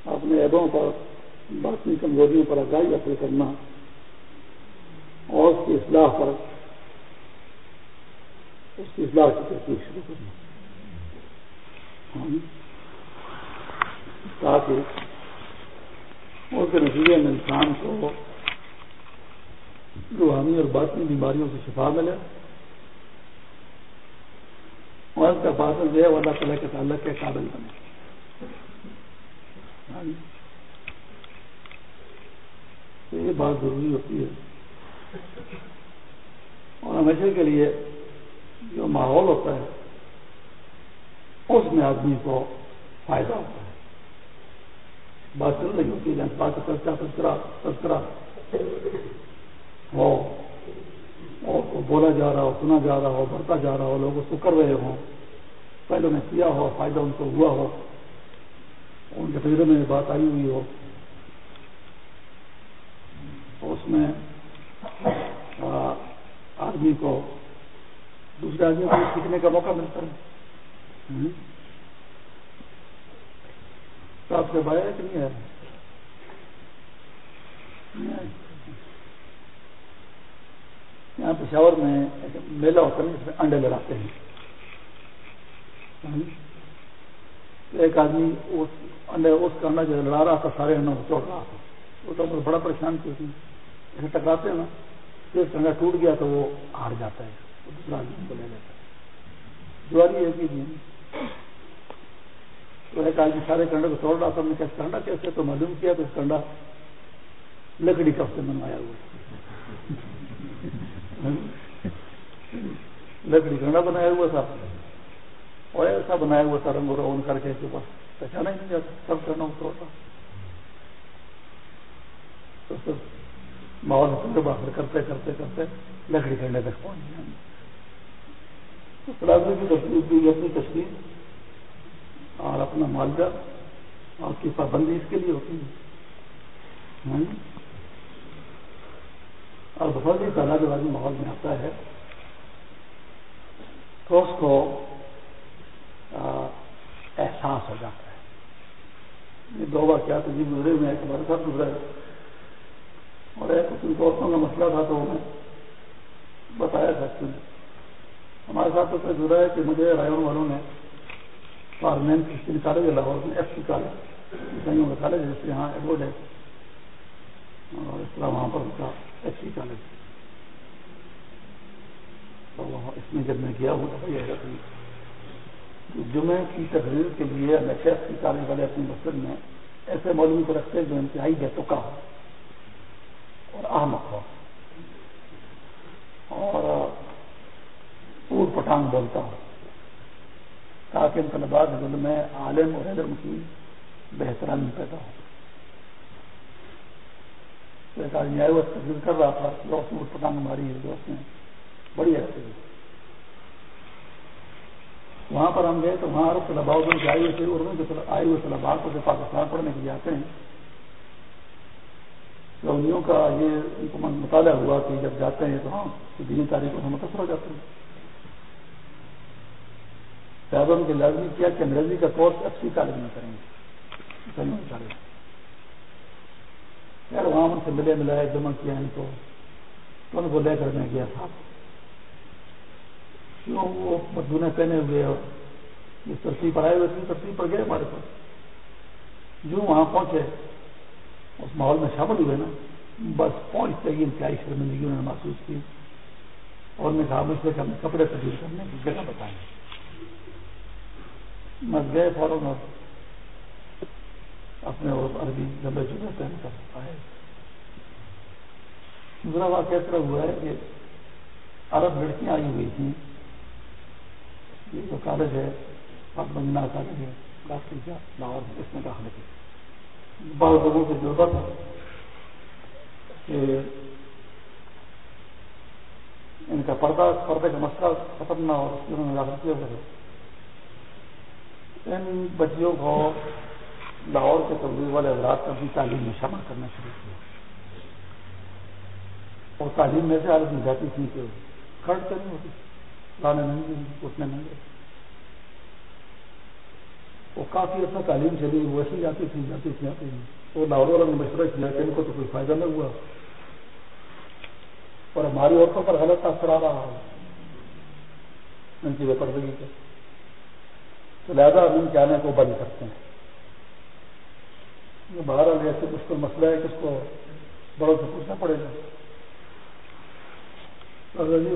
Speaker 1: اپنے عیبوں پر باقی کمزوریوں پر آگاہی حاصل کرنا اور اس کی اصلاح پر اس کی اصلاح کی تصویر شروع کرنا تاکہ اس کے نتیجے میں انسان کو روحانی اور باطنی بیماریوں سے شفا ملے اور اس کا باطن جو ہے وہ اللہ تعالیٰ کے تعلق کے قابل بنے یہ بات ضروری ہوتی ہے اور ہمیشہ کے لیے جو ماحول ہوتا ہے اس میں آدمی کو فائدہ ہوتا ہے بات چل رہی ہوتی ہے بات چرچا تذکرہ تذکرہ ہو اور بولا جا رہا ہو سنا جا رہا ہو بڑھتا جا رہا ہو لوگ اس کو کر رہے ہوں پہلے میں کیا ہو فائدہ ان کو ہوا ہو ان کے تجربے میں بات آئی ہوئی ہو اس میں آدمی کو دوسرے آدمی کو سیکھنے کا موقع ملتا ہے۔ تو آپ سے بایا کہ نہیں ہے یہاں پشاور میں ایک میلہ ہوتا ہے جس میں انڈے لگاتے ہیں۔ ایک آدمی انڈے اس کا انڈا جو لڑا رہا تھا سارے انڈوں کو توڑ رہا تھا۔ وہ تو بڑا پریشان کیا ٹکراتے ہیں نا پھر انڈا ٹوٹ گیا تو وہ ہار جاتا ہے۔ کو لے لیتا ہے جواری ہے کہ تو ایک آدمی سارے کنڈے کو توڑ رہا تھا نے کہا کنڈا کیسے؟ تو معلوم کیا تو کنڈا لکڑی کب سے بنوایا ہوا لکڑی کنڈا بنایا ہوا تھا۔ اور ایسا بنایا ہوا تھا، رنگ رون کر کے بس پہچانا ہی نہیں جاتا، سب کرنا توڑتا تو ماحول تجربہ کرتے کرتے کرتے لکڑی کنڈے تک پہنچ گیا پلازمے کی تصویر اپنی تصویر اور اپنا معالجہ اور کی پابندی اس کے لیے ہوتی ہے۔ ہاں؟ اور بہت ہی تعداد والی ماحول میں آتا ہے۔ تو اس کو احساس ہو جاتا ہے۔ یہ دو بار کیا تو جی گزرے، میں ایک ہمارے ساتھ گزرا اور ایک اس دوستوں کا مسئلہ تھا تو انہیں بتایا تھا۔ ہمارے ساتھ تو گزرا ہے کہ مجھے رائے والوں نے پارلیمنٹ کرسچن کالج ہے، لاہور میں ایف سی کالج عیسائیوں کا کالج ہے، جس یہاں ایڈورڈ ہے۔ اور اس طرح وہاں پر ان کا ایف سی کالج تو اس میں جب میں گیا ہوں تو بھائی جمعے کی تقریر کے لیے ہمیشہ ایف سی کالج والے اپنی مسجد میں ایسے مولوی کو رکھتے ہیں جو انتہائی بے تکا ہو اور احمد ہو اور پور پٹانگ بولتا ہو تاکہ ان طلبات ظلم میں عالم اور علم کی بہترانی پیدا ہو تو ایک آدمی آئے، وہ تقریر کر رہا تھا دوست نے پتنگ ماری ہے دوست نے بڑی ایسے وہاں پر ہم گئے تو وہاں عرب طلبا ادھر کے آئے ہوئے تھے اردو کے آئے ہوئے طلبا کو جو پاکستان پڑھنے کے لیے آتے ہیں رویوں کا یہ مطالعہ ہوا کہ جب جاتے ہیں تو ہاں دینی تاریخوں سے متاثر ہو جاتے ہیں۔ صاحب کے لازمی کیا کہ انگریزی کا کورس اچھی کالج میں کریں گے۔ یار وہاں ان سے ملے، ملائے، جمع کیا ان کو۔ ان کو لے کر میں گیا تھا۔ کیوں؟ وہ مدونے پہنے ہوئے اور جس ترتیب پر آئے ہوئے تھی ترتیب پر گئے ہمارے پاس۔ جو وہاں پہنچے، اس ماحول میں شامل ہوئے نا، بس پہنچتے ہی انتہائی شرمندگی انہوں نے محسوس کی۔ اور میں کہا، مجھ سے کپڑے تبدیل کرنے کی جگہ بتائیں۔ میں گئے فوراً اور اپنے وہ عربی لمبے چوبے پہن کر آئے دوسرا واقعہ اس طرح ہوا ہے کہ عرب لڑکیاں آئی ہوئی تھیں۔ یہ جو کالج ہے مدینہ کالج ہے ڈاکٹر کا لاہور اس میں داخلے کی بعض لوگوں کی ضرورت ہے کہ ان کا پردہ، پردے کا مسئلہ ختم نہ ہو انہوں نے داخل کیا ہوا ان بچیوں کو لاہور کے تبدیل والے حضرات کا بھی تعلیم میں شامل کرنا شروع کیا۔ اور تعلیم میں سے عالت میں جاتی تھی کہ خرچ تو نہیں ہوتی، لانے نہیں اٹھنے نہیں گئے وہ کافی اچھا تعلیم چلی، وہ جاتی تھی جاتی تھی آتی تھی۔ وہ لاہور والا نے مشورہ کیا کہ ان کو تو کوئی فائدہ نہ ہوا۔ اور ہماری عورتوں پر غلط اثر آ رہا ہے۔ ان کی بے پردگی کا۔ تو لہٰذا ہم ان کے آنے کو بند کرتے ہیں۔ باہر ایسے مشکل مسئلہ ہے کہ اس کو بڑوں سے پوچھنا پڑے گا۔ جی،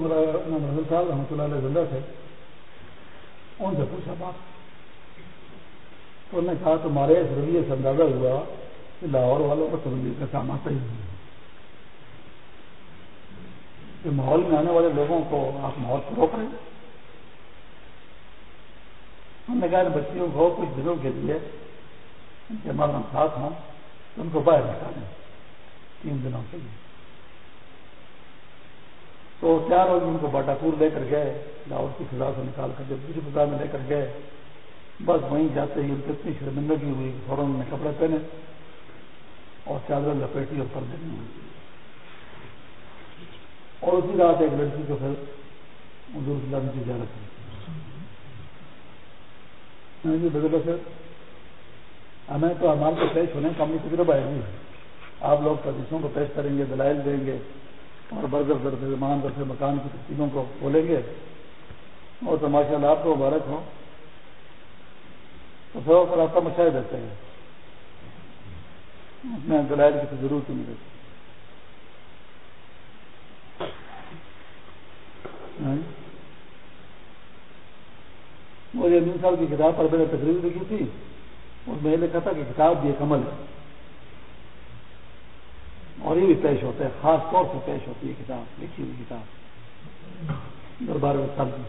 Speaker 1: صاحب رحمۃ اللہ علیہ زندہ تھے۔ ان سے پوچھا بات۔ تو انہوں نے کہا تمہارے اس رویے سے اندازہ ہوا کہ لاہور والوں کو تبدیلی کا کام آتا ہی نہیں کہ ماحول میں آنے والے لوگوں کو آپ ماحول سے روک رہے ہیں ہم نے کہا بچیوں کو کچھ دنوں کے لیے ان کے ہمارا ساتھ ہوں، تو ان کو باہر نکالیں تین دنوں کے لیے۔ تو چار روز ان کو باٹا پور لے کر گئے، لاہور کی فضا سے نکال کر جب دوسری فضا میں لے کر گئے، بس وہیں جاتے ہی ان کو اتنی شرمندگی ہوئی، فوراً نے کپڑے پہنے اور چادر لپیٹی اور پردے میں ہوئی اور اسی رات ایک لڑکی کو پھر حضور صلی اللہ کی زیارت کی جی بدلو ہمیں تو ہمارے کو پیش ہونے کا اپنی تجربہ ہے جی آپ لوگ پردیشوں کو پیش کریں گے، دلائل دیں گے اور برگر در سے مان در سے مکان کی تقسیموں کو کھولیں گے۔ اور تو ماشاء اللہ آپ کو مبارک ہو تو سب پر آپ کا مشاہد دیتے ہیں۔ اس میں دلائل کی تو ضرورت نہیں رہتی۔ ہاں؟ مجھے امین صاحب کی کتاب پر میں نے تقریر لکھی تھی، اور میں نے لکھا تھا کہ کتاب بھی ایک عمل ہے۔ اور یہ بھی پیش ہوتا ہے، خاص طور سے پیش ہوتی ہے کتاب، لکھی ہوئی کتاب۔ دربار میں کی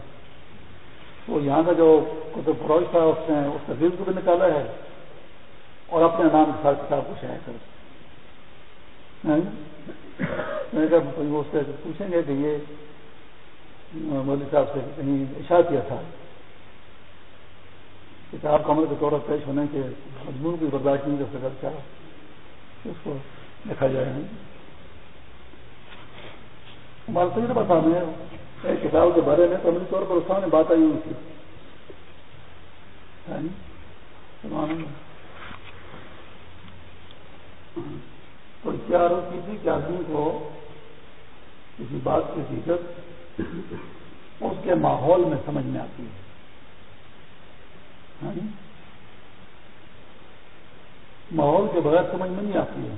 Speaker 1: تو یہاں کا جو کتب فروش تھا، اس نے اس تقریر کو بھی نکالا ہے۔ اور اپنے نام کے ساتھ کتاب کو شائع کر میں نے کہا اس سے پوچھیں گے کہ یہ مودی صاحب سے کہیں اشاع کیا تھا۔ کتاب کا عمل کے طور پر پیش ہونے کے مضمون کی برداشت نہیں کر سکا کیا اس کو دیکھا جائے۔ ہمارا تجربہ تھا میں ایک کتاب کے بارے میں تو عملی طور پر سامنے بات آئی ہوئی تھی۔ ہاں جی۔ تو کیا عرض کی تھی کہ آدمی کو کسی بات کی حقیقت اس کے ماحول میں سمجھ میں آتی ہے؟ ہاں جی؟ ماحول کے بغیر سمجھ میں نہیں آتی ہے۔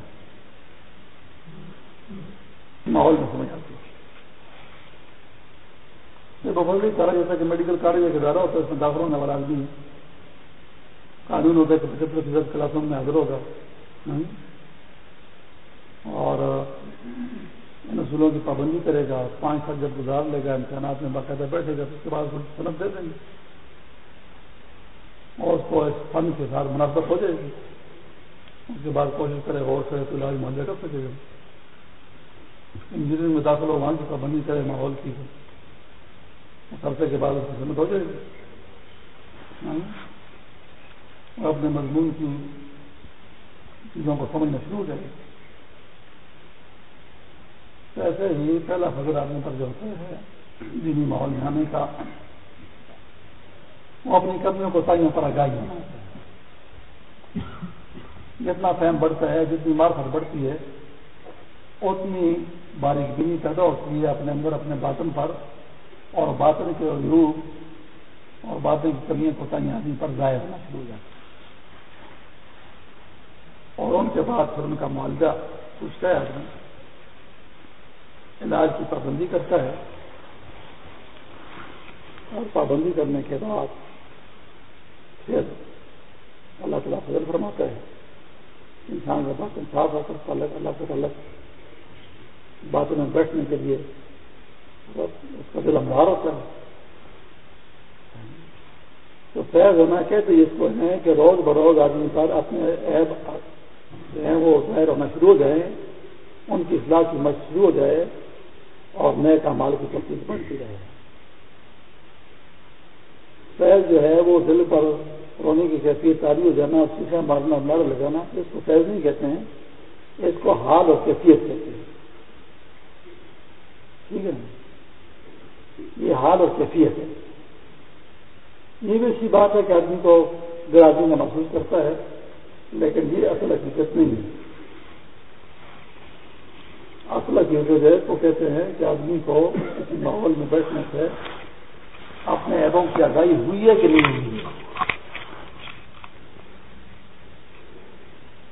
Speaker 1: ماحول میں سمجھ آتی ہے۔ یہ بہت سارا جیسا کہ میڈیکل کالج ایک ادارہ ہوتا ہے، اس میں داخل ہونے والا آدمی قانون ہوتا ہے کہ پچہتر فیصد کلاسوں میں حاضر ہوگا۔ ہاں جی؟ اور ان اصولوں کی پابندی کرے گا، پانچ سال جب گزار لے گا امکانات میں باقاعدہ بیٹھے گا، اس کے بعد صنعت دے دیں گے۔ اور اس کو اس فن کے ساتھ مناسب ہو جائے گی۔ اس کے بعد کوشش کرے اور کرے تو علاج مہیا کر سکے گا۔ انجینئرنگ میں داخل ہو وہاں کی پابندی کرے ماحول کی خرچے کے بعد اس کی سمت ہو جائے گی۔ ہاں؟ اپنے مضمون کی چیزوں کو سمجھنا شروع ہو جائے گی۔ ایسے ہی پہلا فضر آدمی پر جو ہوتا ہے، دینی ماحول میں آنے کا وہ اپنی کمیوں کو تائیوں پر آگاہی ہونا جتنا فہم بڑھتا ہے، جتنی مارفت بڑھتی ہے، اتنی باریک بینی پیدا ہوتی ہے اپنے اندر، اپنے باطن پر۔ اور باطن کے روپ اور باطن کی کمیاں کوتاہیاں آدمی پر ضائع ہونا شروع ہو جاتی اور ان کے بعد پھر ان کا معالجہ پوچھتا ہے۔ آدمی علاج کی پابندی کرتا ہے۔ اور پابندی کرنے کے بعد پھر اللہ تعالیٰ فضل فرماتا ہے۔ انسان کا باطن صاف ہو کر الگ اللہ سے الگ باتوں میں بیٹھنے کے لیے اس کا دل ہموار ہوتا ہے۔ تو فیض ہونا کہتے اس کو ہیں کہ روز بروز آدمی پر اپنے عیب جو ہیں وہ ظاہر ہونا شروع ہو جائیں، ان کی اصلاح کی مشق شروع ہو جائے اور نئے کا مال کی تفصیل بڑھتی رہے۔ فیض جو ہے وہ دل پر رونے کی کیفیت تاری ہو جانا اور مارنا اور نر لگانا، اس کو فیض نہیں کہتے ہیں، اس کو حال اور کیفیت کہتے ہیں۔ ٹھیک ہے نا؟ یہ حال اور کیفیت ہے۔ یہ بھی اچھی بات ہے کہ آدمی کو جو آدمی کا محسوس کرتا ہے، لیکن یہ اصل حقیقت نہیں ہے۔ اصل حقیقت کو کہتے ہیں کہ آدمی کو کسی ماحول میں بیٹھنے سے اپنے ایبوں کی آگاہی ہوئی ہے کہ نہیں ہوئی ہے؟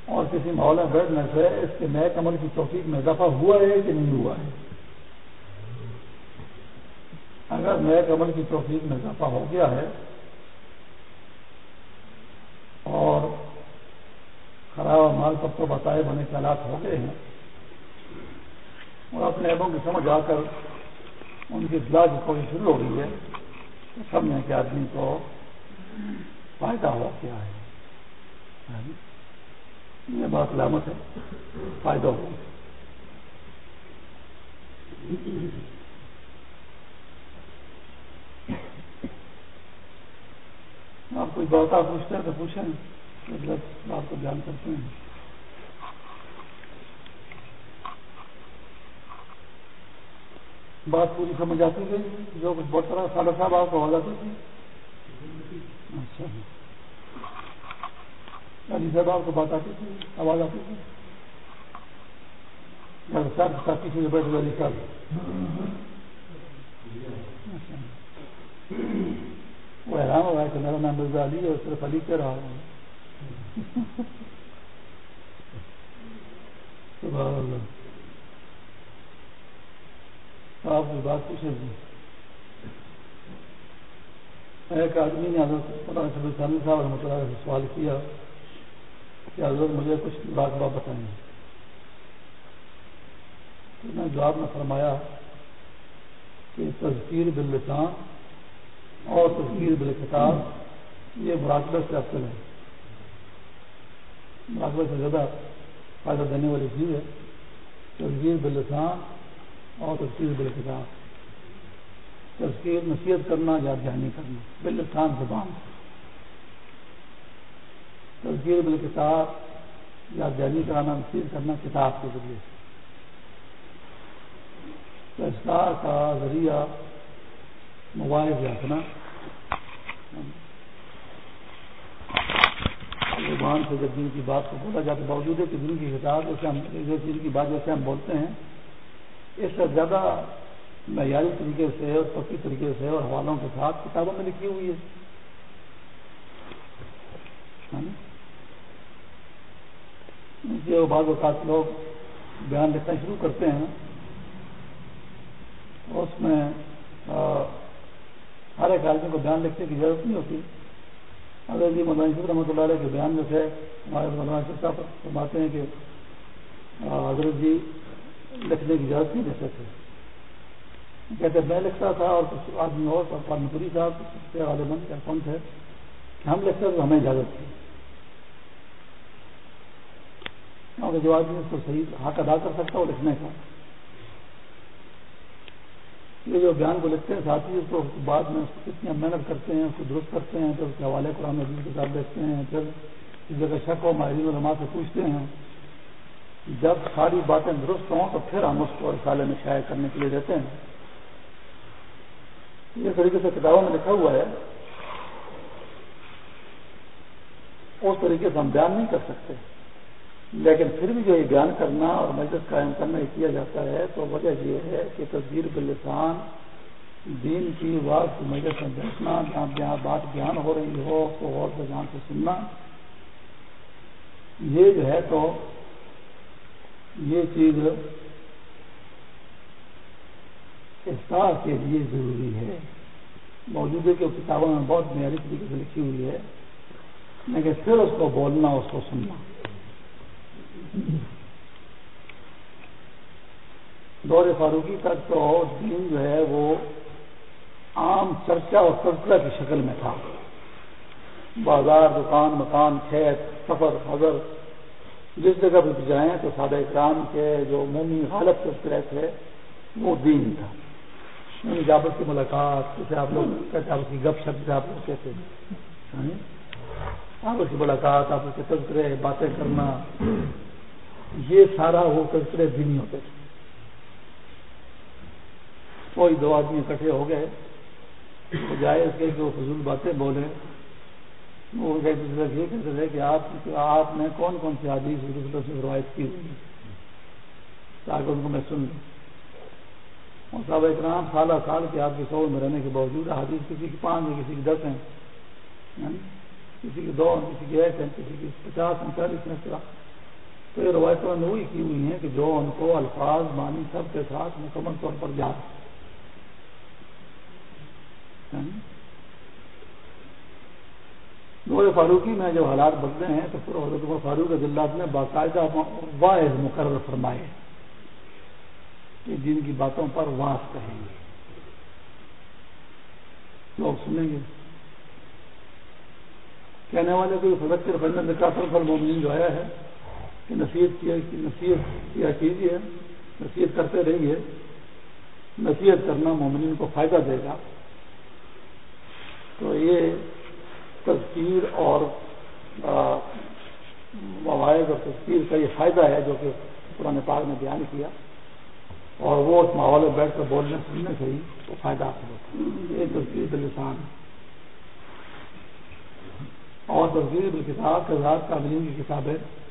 Speaker 1: اور کسی ماحول میں بیٹھنے سے اس کے نئے کمل کی توفیق میں اضافہ ہوا ہے کہ نہیں ہوا ہے؟ اگر نئے کمل کی توفیق میں اضافہ ہو گیا ہے اور خراب مال پر تو بتائے بنے کے حالات ہو گئے ہیں اور اپنے ایبوں کی سمجھ آ کر ان کی اصلاح کی کوشش شروع ہو گئی ہے تو سمجھیں کہ آدمی کو فائدہ ہو گیا ہے۔ یہ بات علامت ہے۔ فائدہ۔ ہو آپ کوئی بات آپ پوچھتے ہیں تو پوچھیں۔ مطلب آپ کو بیان کرتے ہیں۔ بات پوری سمجھ آتی گئی جو کچھ بہت طرح سالہ صاحب آپ کو آواز آتی تھی اچھا۔ علی صاحب، آپ کو بات آتی تھی، آواز آتی تھی؟ صاحب ساتھی سے بیٹھ گئے علی صاحب وہ حیران ہو رہا ہے کہ میرا نام مرزا علی اور صرف علی کہہ رہا ہوں۔ آپ کی بات پوچھے گی ایک آدمی نے حضرت مولانا صاحب رحمۃ اللہ سے سوال کیا۔ کہ حضرت مجھے کچھ بات بات بتائیں۔ تو میں جواب میں فرمایا کہ تذکیر باللسان اور تصویر بل کتاب یہ مراقبے سے افضل ہے۔ مراقبے سے زیادہ فائدہ دینے والی چیز ہے۔ تصویر بلسان اور تصویر بل کتاب تصویر نصیحت کرنا یا دہانی کرنا بلسان زبان تصویر بل کتاب یا دہانی کرانا نصیحت کرنا کتاب کے ذریعے سے۔ کا ذریعہ موبائل رکھنا زبان سے جب دن کی بات کو بولا جاتا باوجود ہے کہ دن کی کتاب جیسے ہم دن کی بات جیسے ہم بولتے ہیں، اس سے زیادہ معیاری طریقے سے اور پکی طریقے سے اور حوالوں کے ساتھ کتابوں میں لکھی ہوئی ہے۔ ہاں؟ بعض اوقات لوگ بیان لکھنا شروع کرتے ہیں، اس میں ہر ایک آدمی کو بیان لکھنے کی ضرورت نہیں ہوتی۔ حضرت جی مولانا شکر رحمۃ اللہ علیہ کے بیان میں سے ہمارے مولانا شکر صاحب فرماتے ہیں کہ حضرت جی لکھنے کی ضرورت نہیں دیتے تھے۔ کہتے میں لکھتا تھا اور کچھ آدمی اور پوری صاحب والے کیا کون تھے، کہ ہم لکھتے تو ہمیں اجازت تھی۔ کیونکہ جو آدمی اس کو صحیح حق ادا کر سکتا وہ لکھنے کا۔ یہ جو بیان کو لکھتے ہیں ساتھی، اس کو بعد میں اس کو کتنی محنت کرتے ہیں، اس کو درست کرتے ہیں، پھر اس کے حوالے قرآن عزیز کے ساتھ دیکھتے ہیں، پھر اس جگہ شک ہو، ماہرین علماء سے پوچھتے ہیں۔ جب ساری باتیں درست ہوں تو پھر ہم اس کو رسالے میں شائع کرنے کے لیے دیتے ہیں۔ یہ طریقے سے کتابوں میں لکھا ہوا ہے۔ اس طریقے سے ہم بیان نہیں کر سکتے۔ لیکن پھر بھی جو یہ بیان کرنا اور مجلس قائم کرنا یہ کیا جاتا ہے، تو وجہ یہ ہے کہ تصویر بلسان دین کی کی مجلس میں بیٹھنا، جہاں جہاں بات بیان ہو رہی ہو، تو غور سے جان سے سننا۔ یہ جو ہے تو یہ چیز اصلاح کے لیے ضروری ہے۔ موجودہ کے کتابوں میں بہت معیاری طریقے سے لکھی ہوئی ہے، لیکن پھر اس کو بولنا، اس کو سننا۔ دور فاروقی تک تو دین جو ہے وہ عام چرچا اور تذکرہ کی شکل میں تھا۔ بازار، دکان، مکان، کھیت، سفر، حضر، جس جگہ پہ جائیں تو سادہ اکرام کے جو عمومی حالت تذکرے تھے وہ دین تھا۔ یعنی جابت کی ملاقات جیسے آپ لوگ کہتے آپ کی گپ شپ سے آپ لوگ کہتے ہیں۔ آپ یعنی کی ملاقات، آپ کے تذکرے، باتیں کرنا یہ سارا وہ تذکرے دینی ہوتے تھے۔ کوئی دو آدمی اکٹھے ہو گئے جائے اس کے جو فضول باتیں بولے وہ ایک دوسرے یہ کہتے تھے کہ آپ آپ نے کون کون سی حادیث دوسرے سے روایت کی ہوئی؟ تاکہ ان کو میں سن لوں۔ اور صاحب اکرام سالہ سال کے آپ کے سو میں رہنے کے باوجود حادیث کسی کی پانچ ہیں، کسی کی دس ہیں یعنی کسی کی دو کسی کی ایک ہیں، کسی کی پچاس ہیں، چالیس ہیں، اس طرح۔ تو یہ روایتوں میں وہی کی ہوئی ہیں کہ جو ان کو الفاظ مانی سب کے ساتھ مکمل طور پر یاد ہاں؟ نور فاروقی میں جو حالات بدلے ہیں تو پھر حضرت فاروق جلد نے باقاعدہ واحد مقرر فرمائے کہ جن کی باتوں پر واس کہیں گے۔ لوگ سنیں گے۔ کہنے والے کو فضر فنڈ کافر پر مومن جو آیا ہے کہ نصیحت کیا نصیحت کیا کیجیے، نصیحت کرتے رہیے۔ نصیحت کرنا مومنین کو فائدہ دے گا۔ تو یہ تذکیر اور مواعد اور تذکیر کا یہ فائدہ ہے جو کہ پرانے پاک نے بیان کیا۔ اور وہ اس ماحول میں بیٹھ کر بولنے، سننے سے ہی وہ فائدہ حاصل ہوتا ہے۔ یہ تصویر بلسان اور تصویر بالکتاب کے ذات تعلیم کی کتابیں۔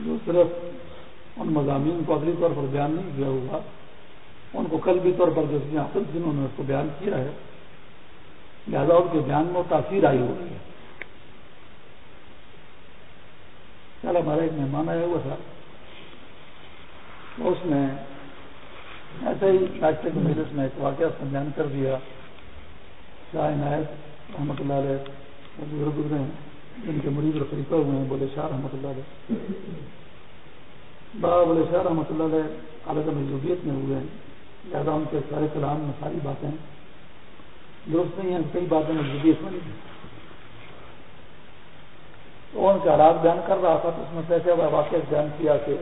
Speaker 1: جو صرف ان مضامین کو اگلی طور پر بیان نہیں کیا ہوا، ان کو کل بھی طور پر جو حاصل جنہوں نے اس کو بیان کیا ہے۔ لہٰذا ان کے بیان میں تاثیر آئی ہوئی ہے۔ کل ہمارا ایک مہمان آیا ہوا تھا۔ اس نے ایسے ہی راستے کے مجلس میں ایک واقعہ اس نے بیان کر دیا۔ شاہ عنایت رحمۃ اللہ علیہ بزرگ گزرے ہیں۔ جن کے مریض اور خلیفہ ہوئے ہیں، بولے شاہ رحمۃ اللہ علیہ۔ بابا بولے شاہ رحمۃ اللہ علیہ عالت مجلوبیت میں ہوئے ہیں۔ لہٰذا ان کے سارے کلام میں ساری باتیں درست نہیں ہیں، کئی باتیں مجلوبیت بنی ہیں۔ تو ان کے حالات بیان کر رہا تھا، تو اس میں کیسے واقع بیان کیا کہ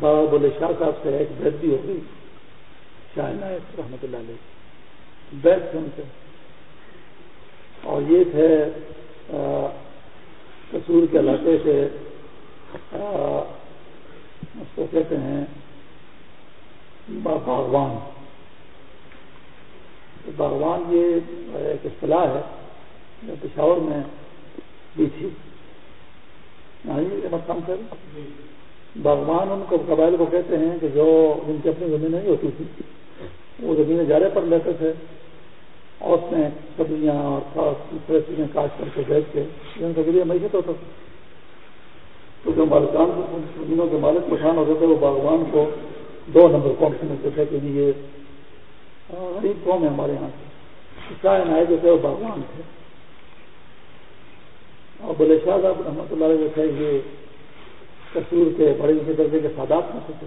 Speaker 1: بابا بولے شاہ صاحب سے ایک بیت بھی ہو گئی، شاہ نائب رحمۃ اللہ علیہ۔ بیت سن سے اور یہ تھے کسور کے علاقے سے اس کو کہتے ہیں باغوان۔ باغوان یہ ایک اصطلاح ہے جو پشاور میں بھی تھی۔ کر باغوان ان کو قبائل کو کہتے ہیں کہ جو جن کی اپنی زمین نہیں ہوتی تھی، وہ زمینیں جارے پر لیتے تھے۔ اس میں سبزیاں اور چیزیں کاٹ کر کے بیچ کے ان کا ذریعہ معیشت ہوتا تھا تو جو مالکان زمینوں کے مالک پٹھان ہوتے تھے، وہ باغبان کو دو نمبر قوم سمجھتے تھے کہ یہ غریب قوم ہے ہمارے یہاں سے۔ شاہ نائے جو تھے وہ باغبان تھے۔ اور بولے شاہ صاحب رحمۃ اللہ جو تھے، یہ کشور کے بڑے درجے کے سادات میں تھے۔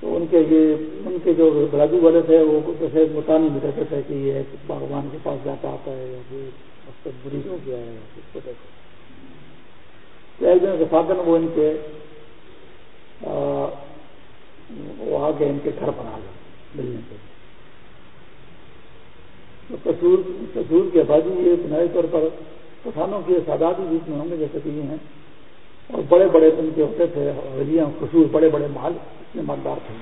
Speaker 1: تو ان کے یہ ان کے جو برادری والے تھے، وہ جیسے متانی بھی کہتے تھے کہ یہ باغبان کے پاس جاتا آتا ہے یا پھر مریض ہو گیا ہے تو ایک دن کے فادر وہ ان کے وہ آگے ان کے گھر پر آ گئے ملنے کے تو کسور کسور کی آبادی یہ بنائی طور پر کسانوں کی سادات بھی بیچ میں ہوں گے، جیسے کہ یہ ہیں۔ اور بڑے بڑے ان کے ہوتے تھے حویلیاں کسور بڑے بڑے محل اتنے مالدار تھے۔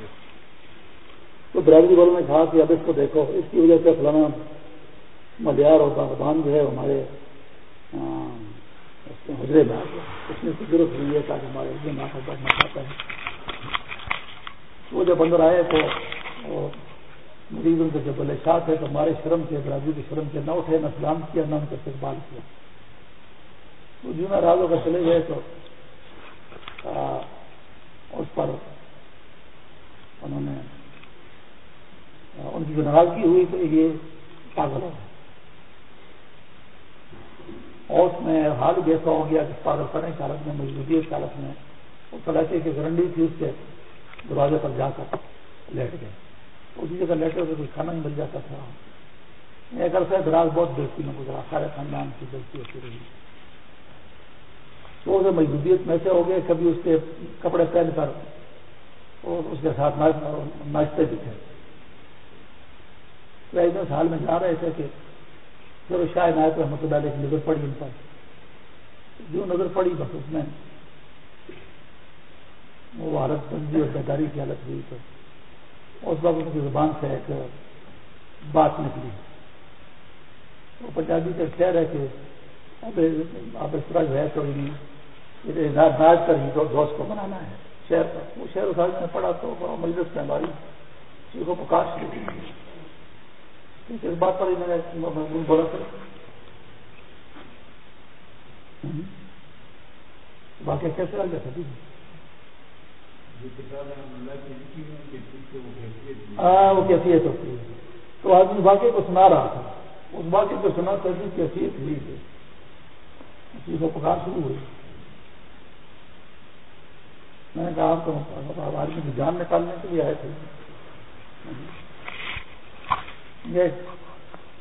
Speaker 1: تو برادری والوں نے کہا کہ اب اس کو دیکھو، اس کی وجہ سے فلانا ملیار اور باغبان جو ہے ہمارے حجرے میں آ گیا اس میں ضرورت ہوئی ہے تاکہ ہمارے حجرے میں آ کر بیٹھنا چاہتا ہے۔ وہ جب اندر آئے تو مریض ان کے جب بلے شاہ تھے، تو ہمارے شرم کے، برادری کی شرم کے، نہ اٹھے، نہ سلام کیا، نہ ان کا استقبال کیا۔ تو جو نہ راز ہو کر چلے گئے تو اس پر انہوں نے ان کی جو ناراضگی ہوئی تو یہ پاگل ہو اور اس میں حال بھی ایسا ہو گیا کہ پاگل کرنے کی حالت میں موجودگی کی حالت میں وہ کلاچے کی گرنڈی تھی، اس کے دروازے پر جا کر لیٹ گئے۔ اسی جگہ لیٹے ہوئے کوئی کھانا ہی مل جاتا تھا۔ ایک عرصہ دراز بہت بہتری میں گزرا سارے خاندان کی بہتری ہوتی رہی۔ تو اسے مجبوریت میں سے ہو گئے، کبھی اس کے کپڑے پہن کر اور اس کے ساتھ ناچتے بھی تھے۔ ایک دن سال میں جا رہے تھے کہ پھر شاید آئے تو مطلب ایک نظر پڑی ان پر۔ جو نظر پڑی بس اس میں وہ حالت بندی اور بیداری کی حالت ہوئی تو اس وقت ان کی زبان سے ایک بات نکلی۔ وہ پنجابی کا کہہ رہے کہ اب اس طرح جو ہے تو ناج کر ہی دوست کو بنانا ہے۔ شہر پر وہ شہر اخراج میں پڑا تو مجلس میں ہماری چیز کو پکاش اس بات پر ہی میں نے بولا تھا۔ باقی کیسے آ گیا تھا ہاں وہ کیفیت ہوتی ہے۔ تو آدمی واقعے کو سنا رہا تھا۔ اس واقعے کو سنا تھا کہ کیفیت ہوئی تھی۔ اسی کو پکار شروع ہوئی۔ میں نے کہا آپ کو آدمی کی جان نکالنے کے لیے آئے تھے یہ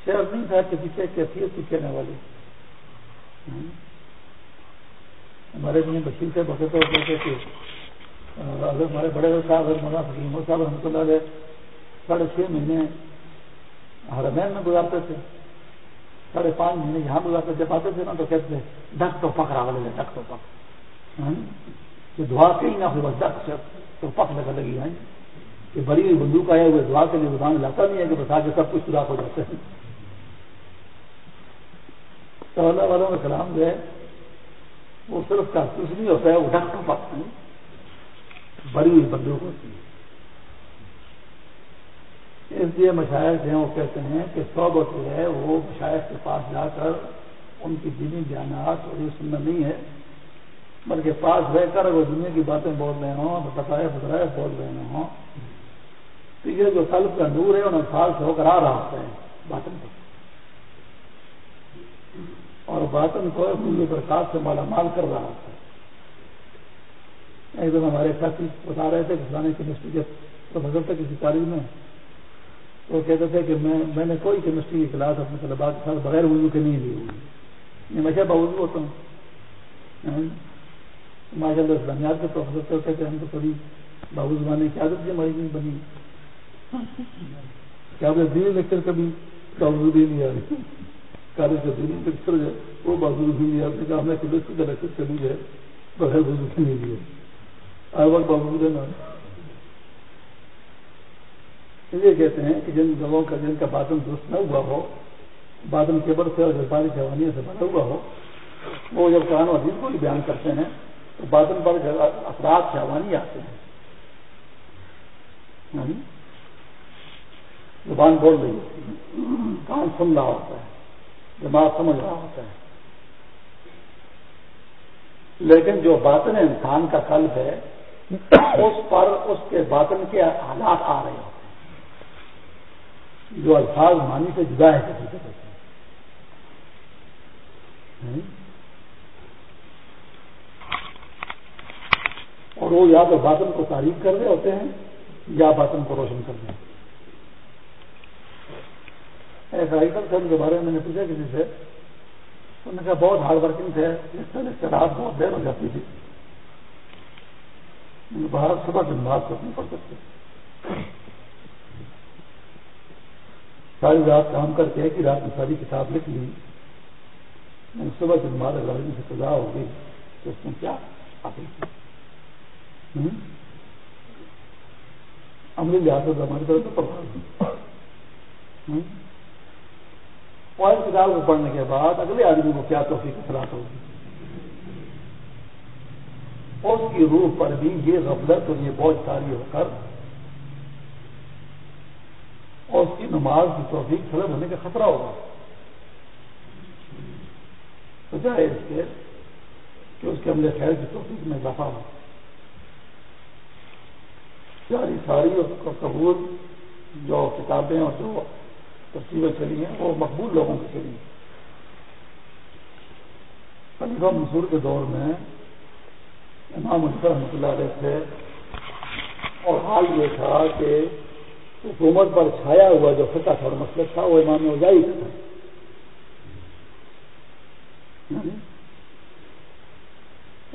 Speaker 1: شہر نہیں تھا کہ پیچھے کیفیت کی کہنے والی۔ ہمارے دن بشیر سے بکتے ہوتے تھے۔ اگر ہمارے بڑے صاحب اگر مولانا فکیم صاحب رحمۃ اللہ علیہ، ساڑھے چھ مہینے حرمین میں گزارتے تھے۔ ساڑھے پانچ مہینے یہاں گزارتے جب آتے تھے نا تو کہتے ڈک تو پکڑا والے ڈک تو پک کہ ہاں؟ دعا کہیں نہ ہوئی بس ڈک سے تو پک لگا لگی ہاں؟ ہے کہ بڑی ہوئی بندوق آئے ہوئے دعا کے لیے زبان لاتا نہیں ہے کہ بتا کے سب کچھ سراخ ہو جاتے ہیں تو اللہ والوں کا کلام جو ہے، وہ صرف کارتوس نہیں ہوتا ہے، وہ ڈک تو پک ہاں؟ بڑی ہوئی بندوق ہوتی ہے۔ اس لیے مشاعر جو ہیں وہ کہتے ہیں کہ صحبت جو ہے وہ مشاعر کے پاس جا کر ان کی دینی بیانات اور یہ سننا نہیں ہے، بلکہ پاس رہ کر اگر دنیا کی باتیں بول رہے ہوں بتائے بتائے بول رہے ہوں، تو یہ جو قلب کا نور ہے ان الفاظ سے ہو کر آ رہا ہوتا ہے، باطن کو اور باطن کو مجھے برکات سے مالا مال کر رہا ہوتا ہے۔ ایک دن ہمارے ساتھی بتا رہے تھے کہ فلانے کیمسٹری کے پروفیسر تھے کسی تعلیم میں وہ کہتے تھے کہ میں میں نے کوئی کیمسٹری کی کلاس اپنے طلبا کے ساتھ بغیر وضو کے نہیں لی ہوئی۔ میں ہمیشہ باوضو ہوتا ہوں۔ ہاں؟ ماشاء اللہ اسلامیات کے پروفیسر ہوتے تھے ہم تو کبھی بابو زمانے کی عادت بھی ہماری نہیں بنی۔ کیا آپ نے دینی لیکچر کبھی باوضو بھی نہیں آ رہی کالج کا دینی لیکچر ہے، وہ باوضو بھی نہیں آتے کہ ہم نے کیمسٹری کا لیکچر چلی ہے، بغیر وضو کے نہیں لیے ہر وقت باوجود ہے یہ کہتے ہیں کہ جن لوگوں کا جن کا باطن درست نہ ہوا ہو باطن کیبر سے اور جذبانی شیوانیوں سے بنا ہوا ہو، وہ جب قرآن و کو بھی بیان کرتے ہیں، تو باطن پر اثرات شیوانی آتے ہیں۔ یعنی زبان بول رہی ہوتی ہے، کان سن رہا ہوتا ہے، دماغ سمجھ رہا ہوتا ہے۔ لیکن جو باطن انسان کا قلب ہے، اس پر اس کے باطن کے حالات آ رہے ہوتے ہیں جو الفاظ مانی سے جدا ہے اور وہ یا تو باطن کو تعریف کر رہے ہوتے ہیں، یا باطن کو روشن کر رہے ہیں۔ ایک رائٹر تھا ان کے بارے میں نے پوچھا کسی سے۔ انہوں نے کہا بہت ہارڈ ورکنگ تھے، اس سے رات بہت دیر ہو جاتی تھی۔ باہر صبح دن بات کو نہیں پڑ سکتے۔ ساری رات کام کر کے ایک ہی رات میں ساری کتاب لکھ لی۔ صبح دن بعد اگر سے سزا ہو گئی۔ تو اس میں کیا حاصل کی عملی لحاظ سے ہماری طرف سے پڑھا اور کتاب کو پڑھنے کے بعد اگلے آدمی کو کیا توفیق اثرات ہوگی؟ اس کی روح پر بھی یہ غفلت اور یہ بوجھ تاری ہو کر اور اس کی نماز کی توفیق طلب ہونے کا خطرہ ہوگا۔ تو چاہے اس کے کہ اس کے عملے خیر کی توفیق میں اضافہ ہو۔ ساری ساری اور قبول جو کتابیں اور جو تصویریں چلی ہیں، وہ مقبول لوگوں کی چلی ہیں۔ خلیفہ منصور کے دور میں امام رحمۃ اللہ علیہ تھے اور حال یہ تھا کہ حکومت پر چھایا ہوا جو فقہ تھا اور مسلک تھا، وہ امام اجائی کا تھا۔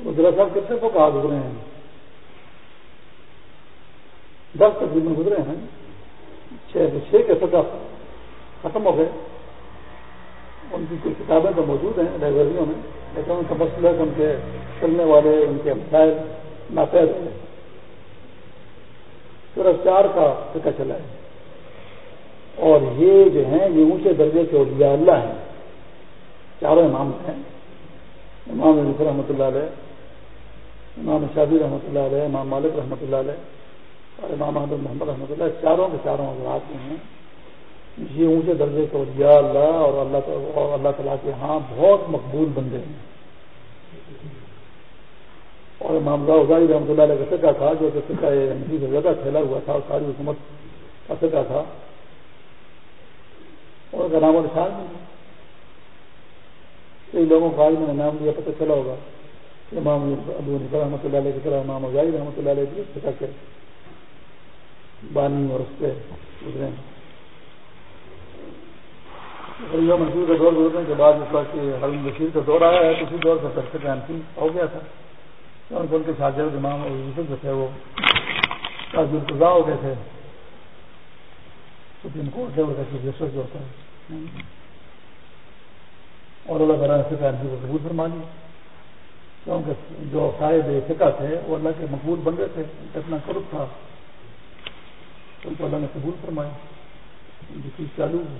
Speaker 1: گزرا صاحب کتنے کو کہا گزرے ہیں؟ دس تقریباً گزرے ہیں۔ چھ چھ کے فقہ ختم ہو گئے۔ ان کی کچھ کتابیں تو موجود ہیں لائبریریوں میں، لیکن ان کا مسئلہ ان کے چلنے والے، ان کے مسائل ناپید ہو گئے صرف چار کا فکر چلا ہے۔ اور یہ جو ہیں، یہ اونچے درجے کے اولیاء اللہ ہیں۔ چاروں امام ہیں۔ امام علیف رحمۃ اللہ علیہ، امام شادی رحمۃ اللہ علیہ، امام مالک رحمۃ اللہ علیہ اور امام احمد محمد رحمۃ اللہ چاروں کے چاروں حضرات جو ہیں، یہ اونچے درجے کے اولیاء اللہ اور اللہ اور اللہ تعالیٰ کے ہاں بہت مقبول بندے ہیں۔ اور امام ازاری رحمۃ اللہ علیہ کا فکا تھا، جو کہ فکا سے زیادہ پھیلا ہوا تھا اور ساری حکومت کا فکا تھا۔ اور اس کا نام اور خیال نہیں کئی لوگوں کو آج میں نے نام لیا پتہ چلا ہوگا امام ابو نفر رحمۃ اللہ علیہ کی طرح، امام ازاری رحمۃ اللہ علیہ کی فکا کے بانی اور اس پہ گزرے ہیں۔ منصور کا دور گزرنے کے بعد اس وقت ہرون بشیر کا دور آیا ہے، تو اسی دور سے درخت کا ہو گیا تھا۔ ان کو ان کے شاگرد امام اور یوسف جو تھے وہ کافی التضا ہو گئے تھے سپریم کورٹ سے رجسٹر جو ہوتا ہے۔ اور اللہ تعالیٰ نے فکا کو قبول فرما لی کیونکہ جو صاحب فکا تھے، وہ اللہ کے مقبول بن رہے تھے اتنا قرب تھا۔ ان کو اللہ نے قبول فرمایا ان کی چیز چالو ہے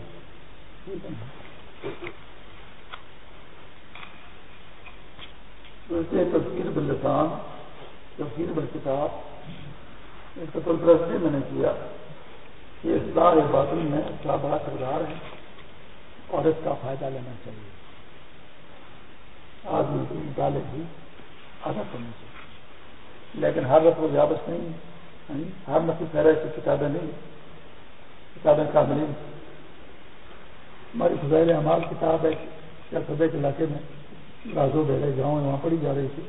Speaker 1: تصویر باللسان تصویر بالکتاب، اس کا میں نے کیا کہ اس دار باطن میں کیا بڑا کردار ہے اور اس کا فائدہ لینا چاہیے۔ آدمی کے مطالعے کی عادت کرنی چاہیے۔ لیکن ہر رقم وابست نہیں یعنی ہر نفی پھیرا کی کتابیں نہیں، کتابیں کامل نہیں۔ ہماری فضائل اعمال کتاب ہے کیا صدے کے علاقے میں رازو بیرے گاؤں ہے وہاں پڑھی جا رہی تھی۔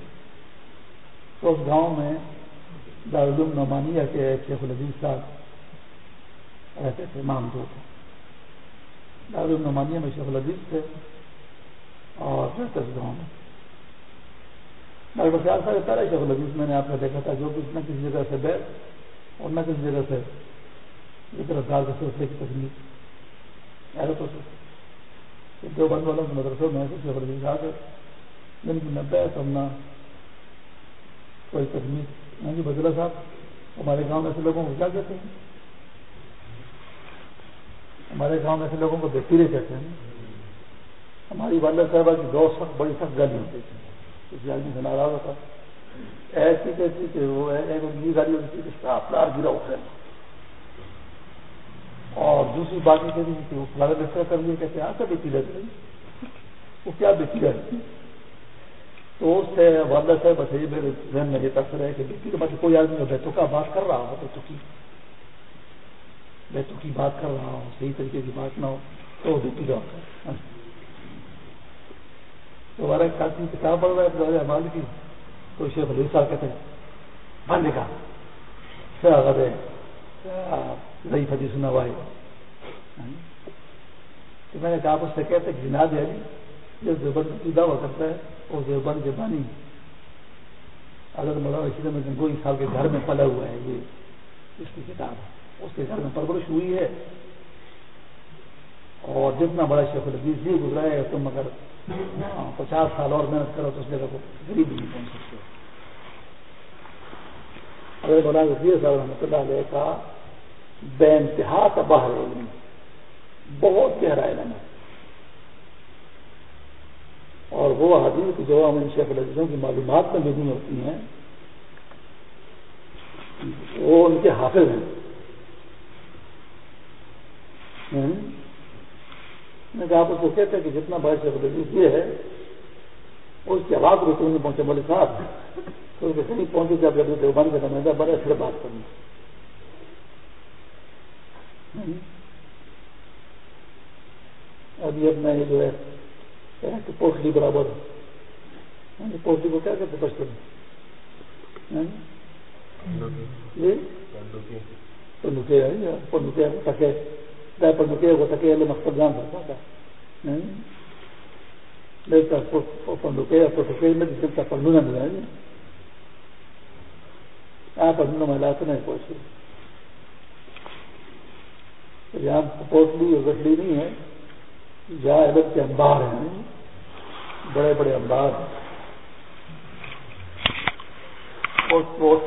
Speaker 1: تو اس گاؤں میں دارالعلوم نعمانیہ کے شیخ العزیز صاحب رہتے تھے مام دو تھے۔ دارالعلوم نعمانیہ میں شیخ العزیز تھے اور رہتے اس گاؤں میں۔ ڈاکٹر سیال صاحب پہلے شیخ العزیز میں نے آپ نے دیکھا تھا، جو کچھ نہ کسی جگہ سے بیٹھ اور نہ کسی جگہ سے اس رفتار کے سلسلے کی تکلیف دو بند والوں کے مدرسوں میں شیخ العزیز آ گئے۔ دن کی نبے سمنا کوئی تکنیک ہاں جی بدلا صاحب، ہمارے گاؤں میں ایسے لوگوں کو کیا کہتے ہیں؟ ہمارے گاؤں میں ایسے لوگوں کو بہتری کہتے ہیں۔ ہماری والد صاحبہ کی دو سخت بڑی سخت گاڑی ہوتی تھی کسی آدمی سے ناراض ہوتا ایسی کہتی کہ وہ ایک گاڑی ہوتی تھی اس کا گرا اٹھ رہا اور دوسری بات یہ کہتی کہ وہ فلاں بستر کر لیے کہتے ہیں سب بیٹی رہتی وہ کیا بیٹی رہتی تو اس سے والدہ صاحب بس میرے ذہن میں یہ تاثر ہے کہ بیٹی کے کوئی آدمی بیتو کا بات کر رہا ہو بیتو کی بیتو کی بات کر رہا ہو، صحیح طریقے کی بات نہ ہو، تو وہ بیٹی کا تو ہمارا ایک آدمی کتاب پڑھ رہا ہے احمد کی، تو شیخ علی صاحب کہتے ہیں، بند لکھا نہیں فجی سنا ہوا ہے ہاں جی۔ تو میں نے کہا، آپ اس سے کہتے کہ جناد ہے جو دیوبند کی دعویٰ کرتا ہے وہ دیوبند کے بانی اگر مولانا رشید میں گنگوئی صاحب کے گھر میں پلا ہوا ہے یہ۔ اس کی کتاب اس کے گھر میں پرورش ہوئی ہے۔ اور جتنا بڑا شیخ العزیز یہ گزرا ہے، تم اگر ہاں پچاس سال اور محنت کرو تو اس جگہ کو غریب نہیں پہنچ سکتے۔ اگر مولانا رشید صاحب رحمۃ اللہ علیہ کا بے انتہا تباہ علم۔ بہت گہرا علم ہے۔ اور وہ حدیث جو ہم ان شیخ العزیزوں کی معلومات میں بھی ہوتی ہیں، وہ ان کے حافظ ہیں۔ آپ اس کو کہتے ہیں کہ جتنا بڑا شیخ العزیز یہ ہے، اس کی آواز کو نہیں پہنچے بولے صاحب تو کہیں پہنچے کہ ابھی دیوبند کا نمائندہ بڑے پھر بات کرنا ابھی اپنا یہ جو ہے پوٹلی برابر پوٹلی کو کیا کہتے بچپن تکے پنڈکے کو تکے مقصد جان سکتا تھا پنڈکے میں چلتا پنڈو نہ ملا پنڈو میں لاتے نہیں یہاں پوٹلی اور گٹلی نہیں ہے جہاں علم کے انبار ہیں بڑے بڑے انبار ہیں۔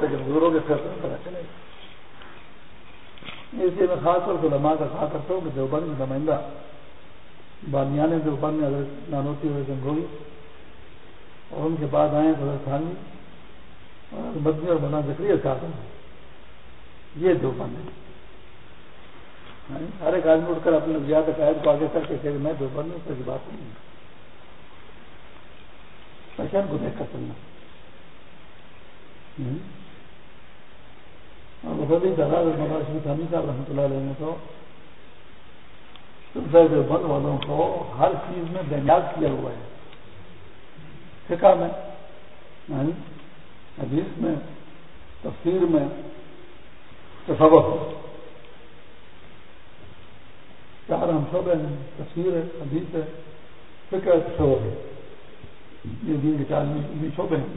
Speaker 1: کے فیصلے پتہ چلے۔ اس لیے میں خاص طور سے علماء کا کہا کرتا ہوں کہ دیوبند کی نمائندہ، بامیان دیوبند میں حضرت نانوتی ہوئے گنگوئی اور ان کے بعد آئے حضرت خانی مدنی اور مولانا ذکری صاحب یہ دیوبند ہے ہاں، ہر ایک آدمی اٹھ کر اپنے زیادہ قائد کو آگے کر کے کہ میں دو بند ہوں کی بات نہیں تاکہ پہچان کو دیکھ کر چلنا۔ اور مسلی تعداد مولانا شریف خانی صاحب رحمۃ اللہ علیہ نے تو بند والوں کو ہر چیز میں بینیاد کیا ہوا ہے۔ فکا میں حدیث میں، تفسیر میں تصوف۔ چار ہم شعبے ہیں تصویر ہے، حدیث ہے فکر شعبہ ہے یہ دین کے چار شعبے ہیں۔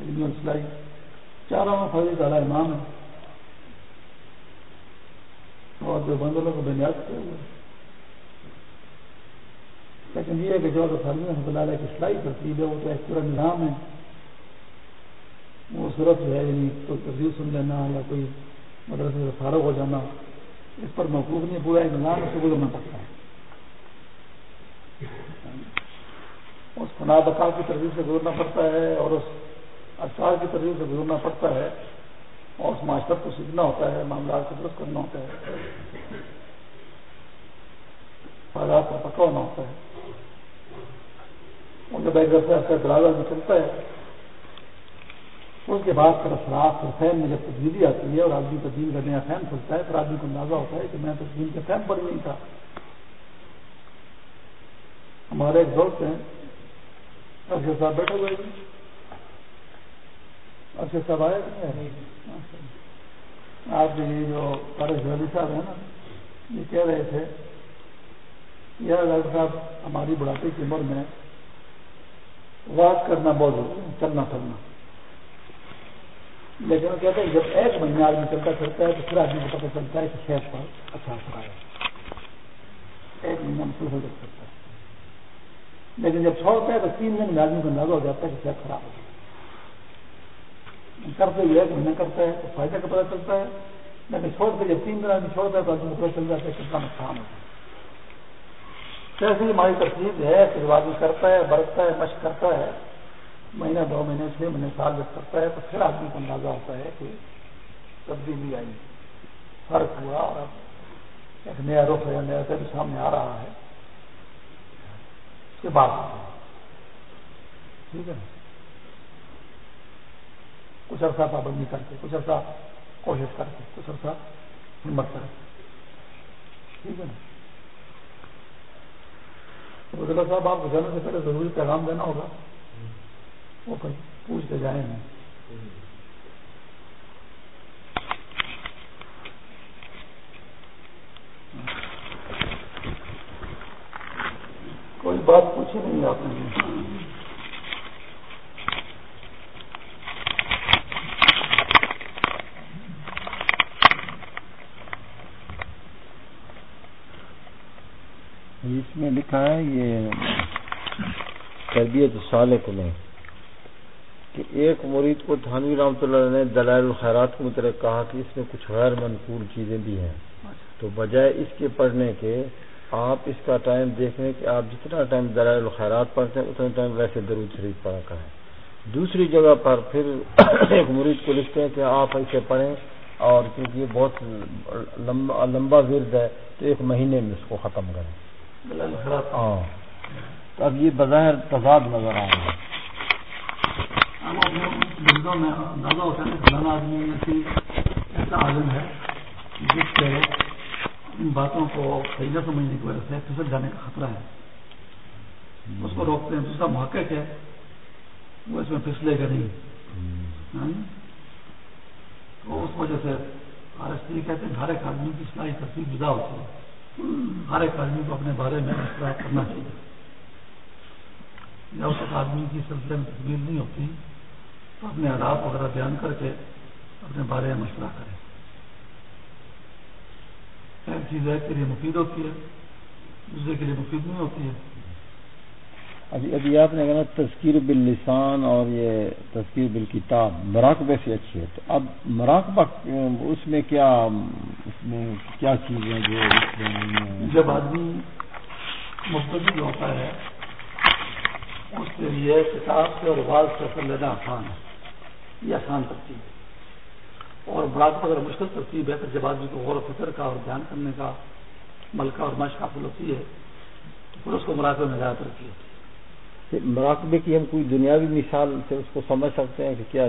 Speaker 1: علمی اور سلائی چاروں میں فضی تعالیٰ امام ہے اور جو بندروں کو بنیاد کیا ہوا لیکن یہ ہے کہ جو فارمی رحمۃ اللہ علیہ کی سلائی ترتیب ہے، وہ تو ایک پورا نظام ہے۔ وہ صرف جو ہے یعنی کوئی تصویر سن لینا یا کوئی مدرسے سے فارغ ہو جانا، اس پر موقوف نہیں، پورا ایک نظام سے گزرنا پڑتا ہے۔ اس فنا بقا کی ترجیح سے گزرنا پڑتا ہے اور اس اشار کی ترجیح سے گزرنا پڑتا ہے اور اس معاشرت کو سیکھنا ہوتا ہے، معاملات کو درست کرنا ہوتا ہے۔ حالات کا پکا ہونا ہوتا ہے۔ ان جب ایک دفعہ ایسا درازہ نکلتا ہے۔ اس کے بعد پھر اثرات اور فہم میں جب تبدیلی آتی ہے اور آدمی کو دین کا فہم کھلتا ہے، پھر آدمی کو اندازہ ہوتا ہے کہ میں تو دین کے فہم پر نہیں تھا۔ ہمارے ایک دوست ہیں ارشد صاحب بیٹھے ہوئے ارشد صاحب آئے آپ کے یہ جو فارغ صاحب ہیں نا یہ کہہ رہے تھے یہ ڈاکٹر صاحب ہماری بڑھاپے کی عمر میں واک کرنا بہت ضروری ہے چلنا پھرنا لیکن وہ کہتے ہیں جب ایک مہینہ آدمی چلتا چلتا ہے تو پھر آدمی کو پتہ چلتا ہے کہ صحت پر اچھا اثر آیا ایک مہینہ مسلسل دیکھ سکتا ہے لیکن جب چھوڑتا ہے تو تین دن میں آدمی کو اندازہ ہو جاتا ہے کہ صحت خراب ہو جاتی کرتے ہوئے ایک مہینہ کرتا ہے تو فائدہ کا پتہ چلتا ہے؟ لیکن چھوڑتے جب تین دن آدمی چھوڑتا ہے تو آدمی کو پتہ چل جاتا ہے کتنا نقصان ہوتا ہے۔ جیسے ہماری ترتیب ہے کہ جب آدمی کرتا ہے، برتتا ہے، مشق کرتا ہے، مہینہ، دو مہینے، چھ مہینے، سال جب کرتا ہے تو پھر آدمی کو اندازہ ہوتا ہے کہ تبدیلی آئی۔ فرق ہوا اور اب ایک نیا رخ ہے نیا بھی سامنے آ رہا ہے۔ کے بعد ٹھیک ہے کچھ عرصہ پابندی کر کے، کچھ عرصہ کوشش کر کے، کچھ عرصہ ہمت کر کے۔ ٹھیک ہے نا؟ صاحب آپ کو جانے سے پہلے ضروری پیغام دینا ہوگا۔ وہ پھر پوچھتے جائیں۔ گے Thank you. کوئی بات پوچھی نہیں آپ نے۔
Speaker 3: اس میں لکھا ہے یہ تربیت سالک میں کہ ایک مرید کو تھانوی رحمۃ اللہ نے دلائل الخیرات کے متعلق کہا کہ اس میں کچھ غیر منقول چیزیں بھی ہیں۔ تو بجائے اس کے پڑھنے کے آپ اس کا ٹائم دیکھیں کہ آپ جتنا ٹائم دلائل الخیرات پڑھتے ہیں اتنا ٹائم ویسے درود شریف پڑھا کریں۔ دوسری جگہ پر پھر (coughs) ایک مرید کو لکھتے ہیں کہ آپ اسے پڑھیں اور کیونکہ یہ بہت لمبا ورد ہے تو ایک مہینے میں اس کو ختم کریں۔ ہاں۔ تو اب یہ بظاہر تضاد نظر آ رہا ہے۔
Speaker 1: ایسا عالم ہے جس سے ان باتوں کو صحیح نہ سمجھنے کی وجہ سے پھسل جانے کا خطرہ ہے۔ اس کو روکتے ہیں دوسرا محقق ہے۔ وہ اس میں پھسلے گا نہیں۔ ہاں جی؟ تو اس وجہ سے کہتے ہیں، ہر ایک آدمی کی صلاحی تصویر جدا ہوتی ہے۔ ہر ایک آدمی کو اپنے بارے میں مشورہ کرنا چاہیے۔ جب تک آدمی کی سلسلے میں تصویر نہیں ہوتی، تو اپنے حالات وغیرہ بیان کر کے اپنے بارے میں مشورہ کرے ایک چیز ایک کے لیے مفید ہوتی ہے دوسرے کے لیے مفید نہیں ہوتی ہے۔
Speaker 3: ابھی ابھی آپ نے کہا تذکیر باللسان اور یہ تذکیر بالکتاب مراقبے سے اچھی ہے۔ تو اب مراقبہ اس میں کیا اس میں کیا چیزیں جو
Speaker 1: جب آدمی مبتدی ہوتا ہے اس کے لیے کتاب سے اور بعض سے لینا آسان ہے یہ آسان ترتیب ہے۔ اور مراقبہ اگر مشکل ترتیب ہے تو جب آدمی کو غور و فکر کا اور دھیان کرنے کا ملکہ اور مشق حاصل ہوتی ہے تو پھر اس کو مراقبے میں زیادہ ترقی ہوتی ہے۔
Speaker 3: مراقبے کی ہم کوئی دنیاوی مثال سے اس کو سمجھ سکتے ہیں کہ کیا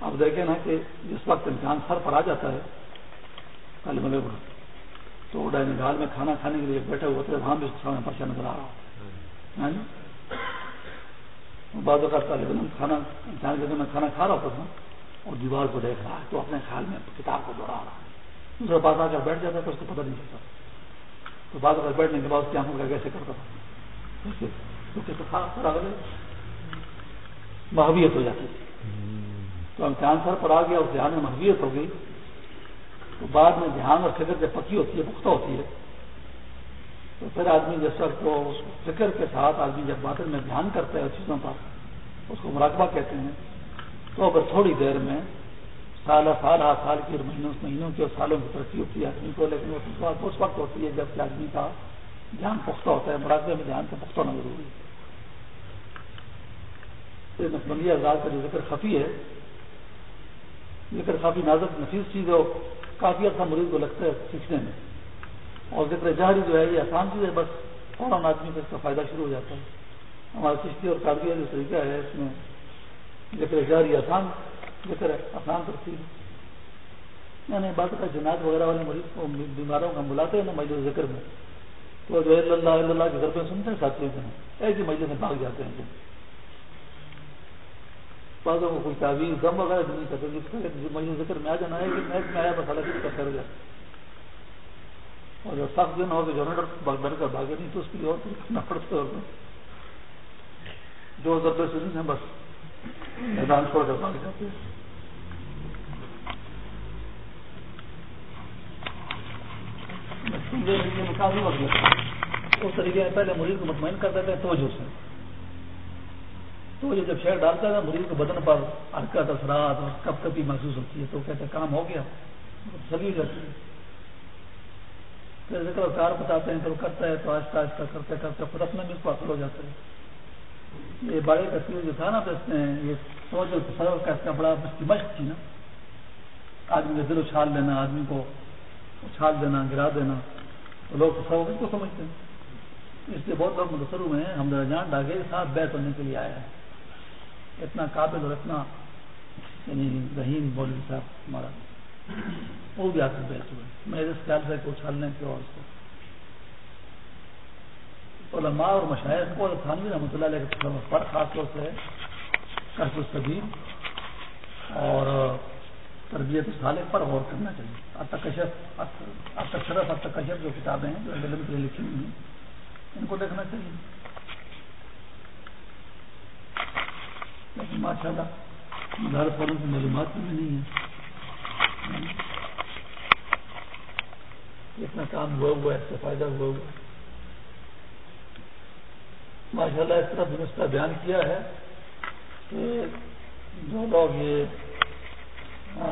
Speaker 1: آپ دیکھیں نا کہ جس وقت امتحان سر پر آ جاتا ہے تو ڈائننگ ہال میں کھانا کھانے کے لیے بیٹھے ہوئے تھے وہاں بھی سامنے پرچا نظر آ رہا ہاں جی؟ بعض اوقات طالب علم کھانا امتحان کے میں کھانا کھا رہا ہوتا تھا۔ اور دیوار کو دیکھ رہا ہے، تو اپنے خیال میں کتاب کو دوڑا رہا ہے۔ دوسرا بات آ کر بیٹھ جاتا ہے تو اس کو پتہ نہیں چلتا۔ تو بعض اگر بیٹھنے کے بعد اس کی آنکھوں کا کیسے کرتا تھا محبیت ہو جاتی۔ تو امتحان سر پر آ گیا اور دھیان میں محبیت ہو گئی۔ تو بعد میں دھیان اور فکر جب پکی ہوتی ہے، پختہ ہوتی ہے، تو پھر آدمی جس وقت فکر کے ساتھ آدمی جب باطن میں دھیان کرتا ہے چیزوں پر اس کو مراقبہ کہتے ہیں تو اگر تھوڑی دیر میں سال سال ہر سال کی اور مہینوں مہینوں کی اور سالوں کی ترقی ہوتی ہے آدمی کو، لیکن اس وقت ہوتی ہے جبکہ آدمی کا دھیان پختہ ہوتا ہے، مراقبے میں دھیان کا پختہ ہونا ضروری ہے۔ نقبندی آزاد کا جو ذکر خفی ہے، ذکر کافی نازک، نفیس چیز ہے کافی عرصہ مریض کو لگتا ہے سیکھنے میں۔ اور ذکر جہری جو ہے، یہ آسان چیز ہے، بس فوراً آدمی کو اس کا فائدہ شروع ہو جاتا ہے۔ ہمارا کشتی اور کاغذیہ جو طریقہ ہے، اس میں ذکر جہری آسان ذکر آسان ترتیب ہے یعنی بات کا جنات وغیرہ والے مریض کو، بیماروں کا بلاتے ہیں نا مجھے ذکر میں۔ تو جو اللہ اللہ کے گھر پہ سنتے ہیں ساتھیوں کے ایسی مجھے سے بھاگ جاتے ہیں۔ بعضوں کو کوئی تعویذ دم وغیرہ نہیں کرتے جس کا مجھے ذکر میں آ جانا ہے کہ میچ میں آیا، بس الگ کا کر جاتا اور جب سخت دن ہو کہ جنریٹر بڑھ کر بھاگے نہیں، تو اس کے لیے اور کرنا پڑتا ہے۔ جو ضرورت سے نہیں ہے بس۔ میدان چھوڑ کر بھاگ جاتے ہیں کافی وقت لگتا اس طریقے میں پہلے مریض کو مطمئن کر دیتے ہیں توجہ سے تو جب شہر ڈالتا ہے مریض کو بدن پر حرکت اثرات اور کب کبھی محسوس ہوتی ہے تو کہتے ہیں کام ہو گیا سبھی جاتی ہے پھر ذکر کار بتاتے ہیں تو کرتا ہے تو آہستہ آہستہ کرتے کرتے خود اپنا بھی اس کو حاصل ہو جاتا ہے یہ بڑے کا جو تھا نا، تو اس یہ سوچ تصور کا اس کا بڑا اس کی مشق تھی نا۔ آدمی کا دل اچھال لینا، آدمی کو اچھال دینا، گرا دینا، تو لوگ تصور کو سمجھتے ہیں۔ اس لیے بہت لوگ متصر ہوئے ہیں، ہم جان ڈاگے ساتھ بیت ہونے کے لیے آئے ہیں۔ اتنا قابل اور اتنا یعنی رحیم بولوی صاحب ہمارا، وہ بھی آتے بیٹھ ہوئے۔ میں اس خیال سے کچھ چھالنے کے اور اس کو۔ علماء اور مشاعر کو تھانوی رحمۃ اللہ علیہ وسلم پر خاص طور سے کشف الصدیم اور تربیت صالح پر غور کرنا چاہیے۔ اتکشف اتکشرف اتکشف جو کتابیں ہیں جو علم کے لیے لکھی ہوئی ہیں، ان کو دیکھنا چاہیے۔ لیکن ماشاء اللہ گھر والوں کی معلومات بھی نہیں ہے اتنا کام ہوا ہوا ہے، اس سے فائدہ ہوا ہوا ہے۔ ماشاء اللہ اس طرح بھی اس کا بیان کیا ہے کہ جو لوگ یہ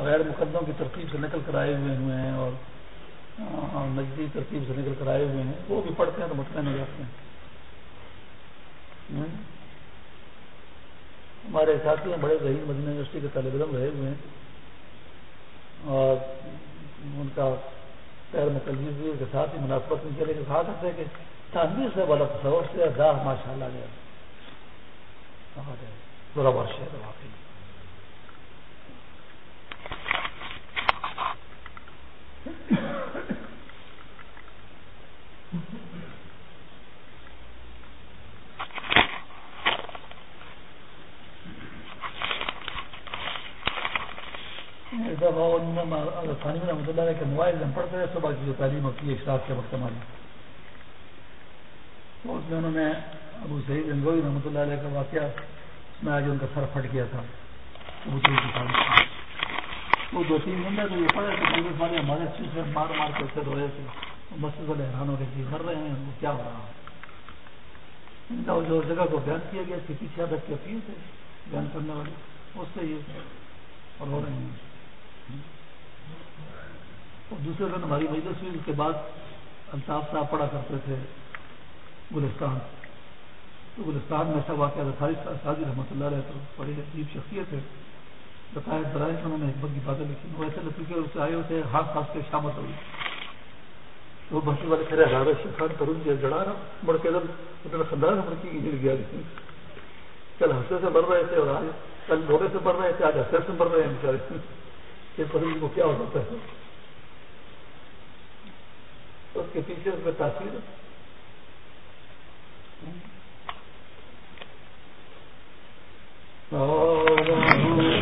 Speaker 1: غیر مقدموں کی ترتیب سے نکل کر آئے ہوئے ہوئے ہیں اور نجدی ترتیب سے نکل کر آئے ہوئے ہیں، وہ بھی پڑھتے ہیں تو مطمئن ہو جاتے ہیں۔ ہمارے ساتھی ہیں بڑے ذہین مدینہ یونیورسٹی کے طالب علم رہے ہوئے ہیں اور ان کا غیر مقدی کے ساتھ ہی مناسبت نہیں چلے کے کہا کرتے کہ تنظیم سے والا تصور سے داغ ماشاء اللہ گیا برا بار شہر واقعی۔ رحمۃ اللہ کے موبائل میں پڑھتے ہیں صبح کی جو تعلیم ہوتی ہے اشراق کے وقت ہماری۔ تو اس میں انہوں نے ابو سعید رنگوئی رحمۃ اللہ علیہ کا واقعہ اس میں آج ان کا سر پھٹ گیا تھا۔ وہ دو تین گھنٹے تو یہ پڑے تھے پولیس والے ہمارے چیز سے مار مار کے اسے روئے تھے۔ مسجد والے حیران ہو گئے کہ مر رہے ہیں وہ کیا ہو رہا ان کا جو جگہ کو بیان کیا گیا، اس کے پیچھے ادب کے اپیل تھے بیان کرنے والے۔ اس سے یہ اور ہو رہے ہیں۔ اور دوسرے دن ہماری مجلس ہوئی، اس کے بعد الطاف صاحب پڑھا کرتے تھے۔ گلستان۔ تو گلستان میں ایسا واقعہ تھا سازی رحمۃ اللہ علیہ تو بڑی عجیب شخصیت ہے۔ بتایا برائے انہوں نے حکمت کی باتیں لکھی۔ وہ ایسے لطیفے اس سے آئے ہوتے ہاتھ خاص کے شامت ہوئی تو بچے والے کھڑے ہزار خان ترون جی جڑا رہا، مڑ کے ادھر خندان مڑ کی گر گیا کل ہنسے سے بڑھ رہے تھے اور آج کل روڑے سے بڑھ رہے تھے، آج ہنسے سے بڑھ رہے ہیں بیچارے۔ کہ پتہ کو کیا ہو سکتا ہے؟ اس کے پیچھے اس میں تاثیر ہے۔ Oh, no.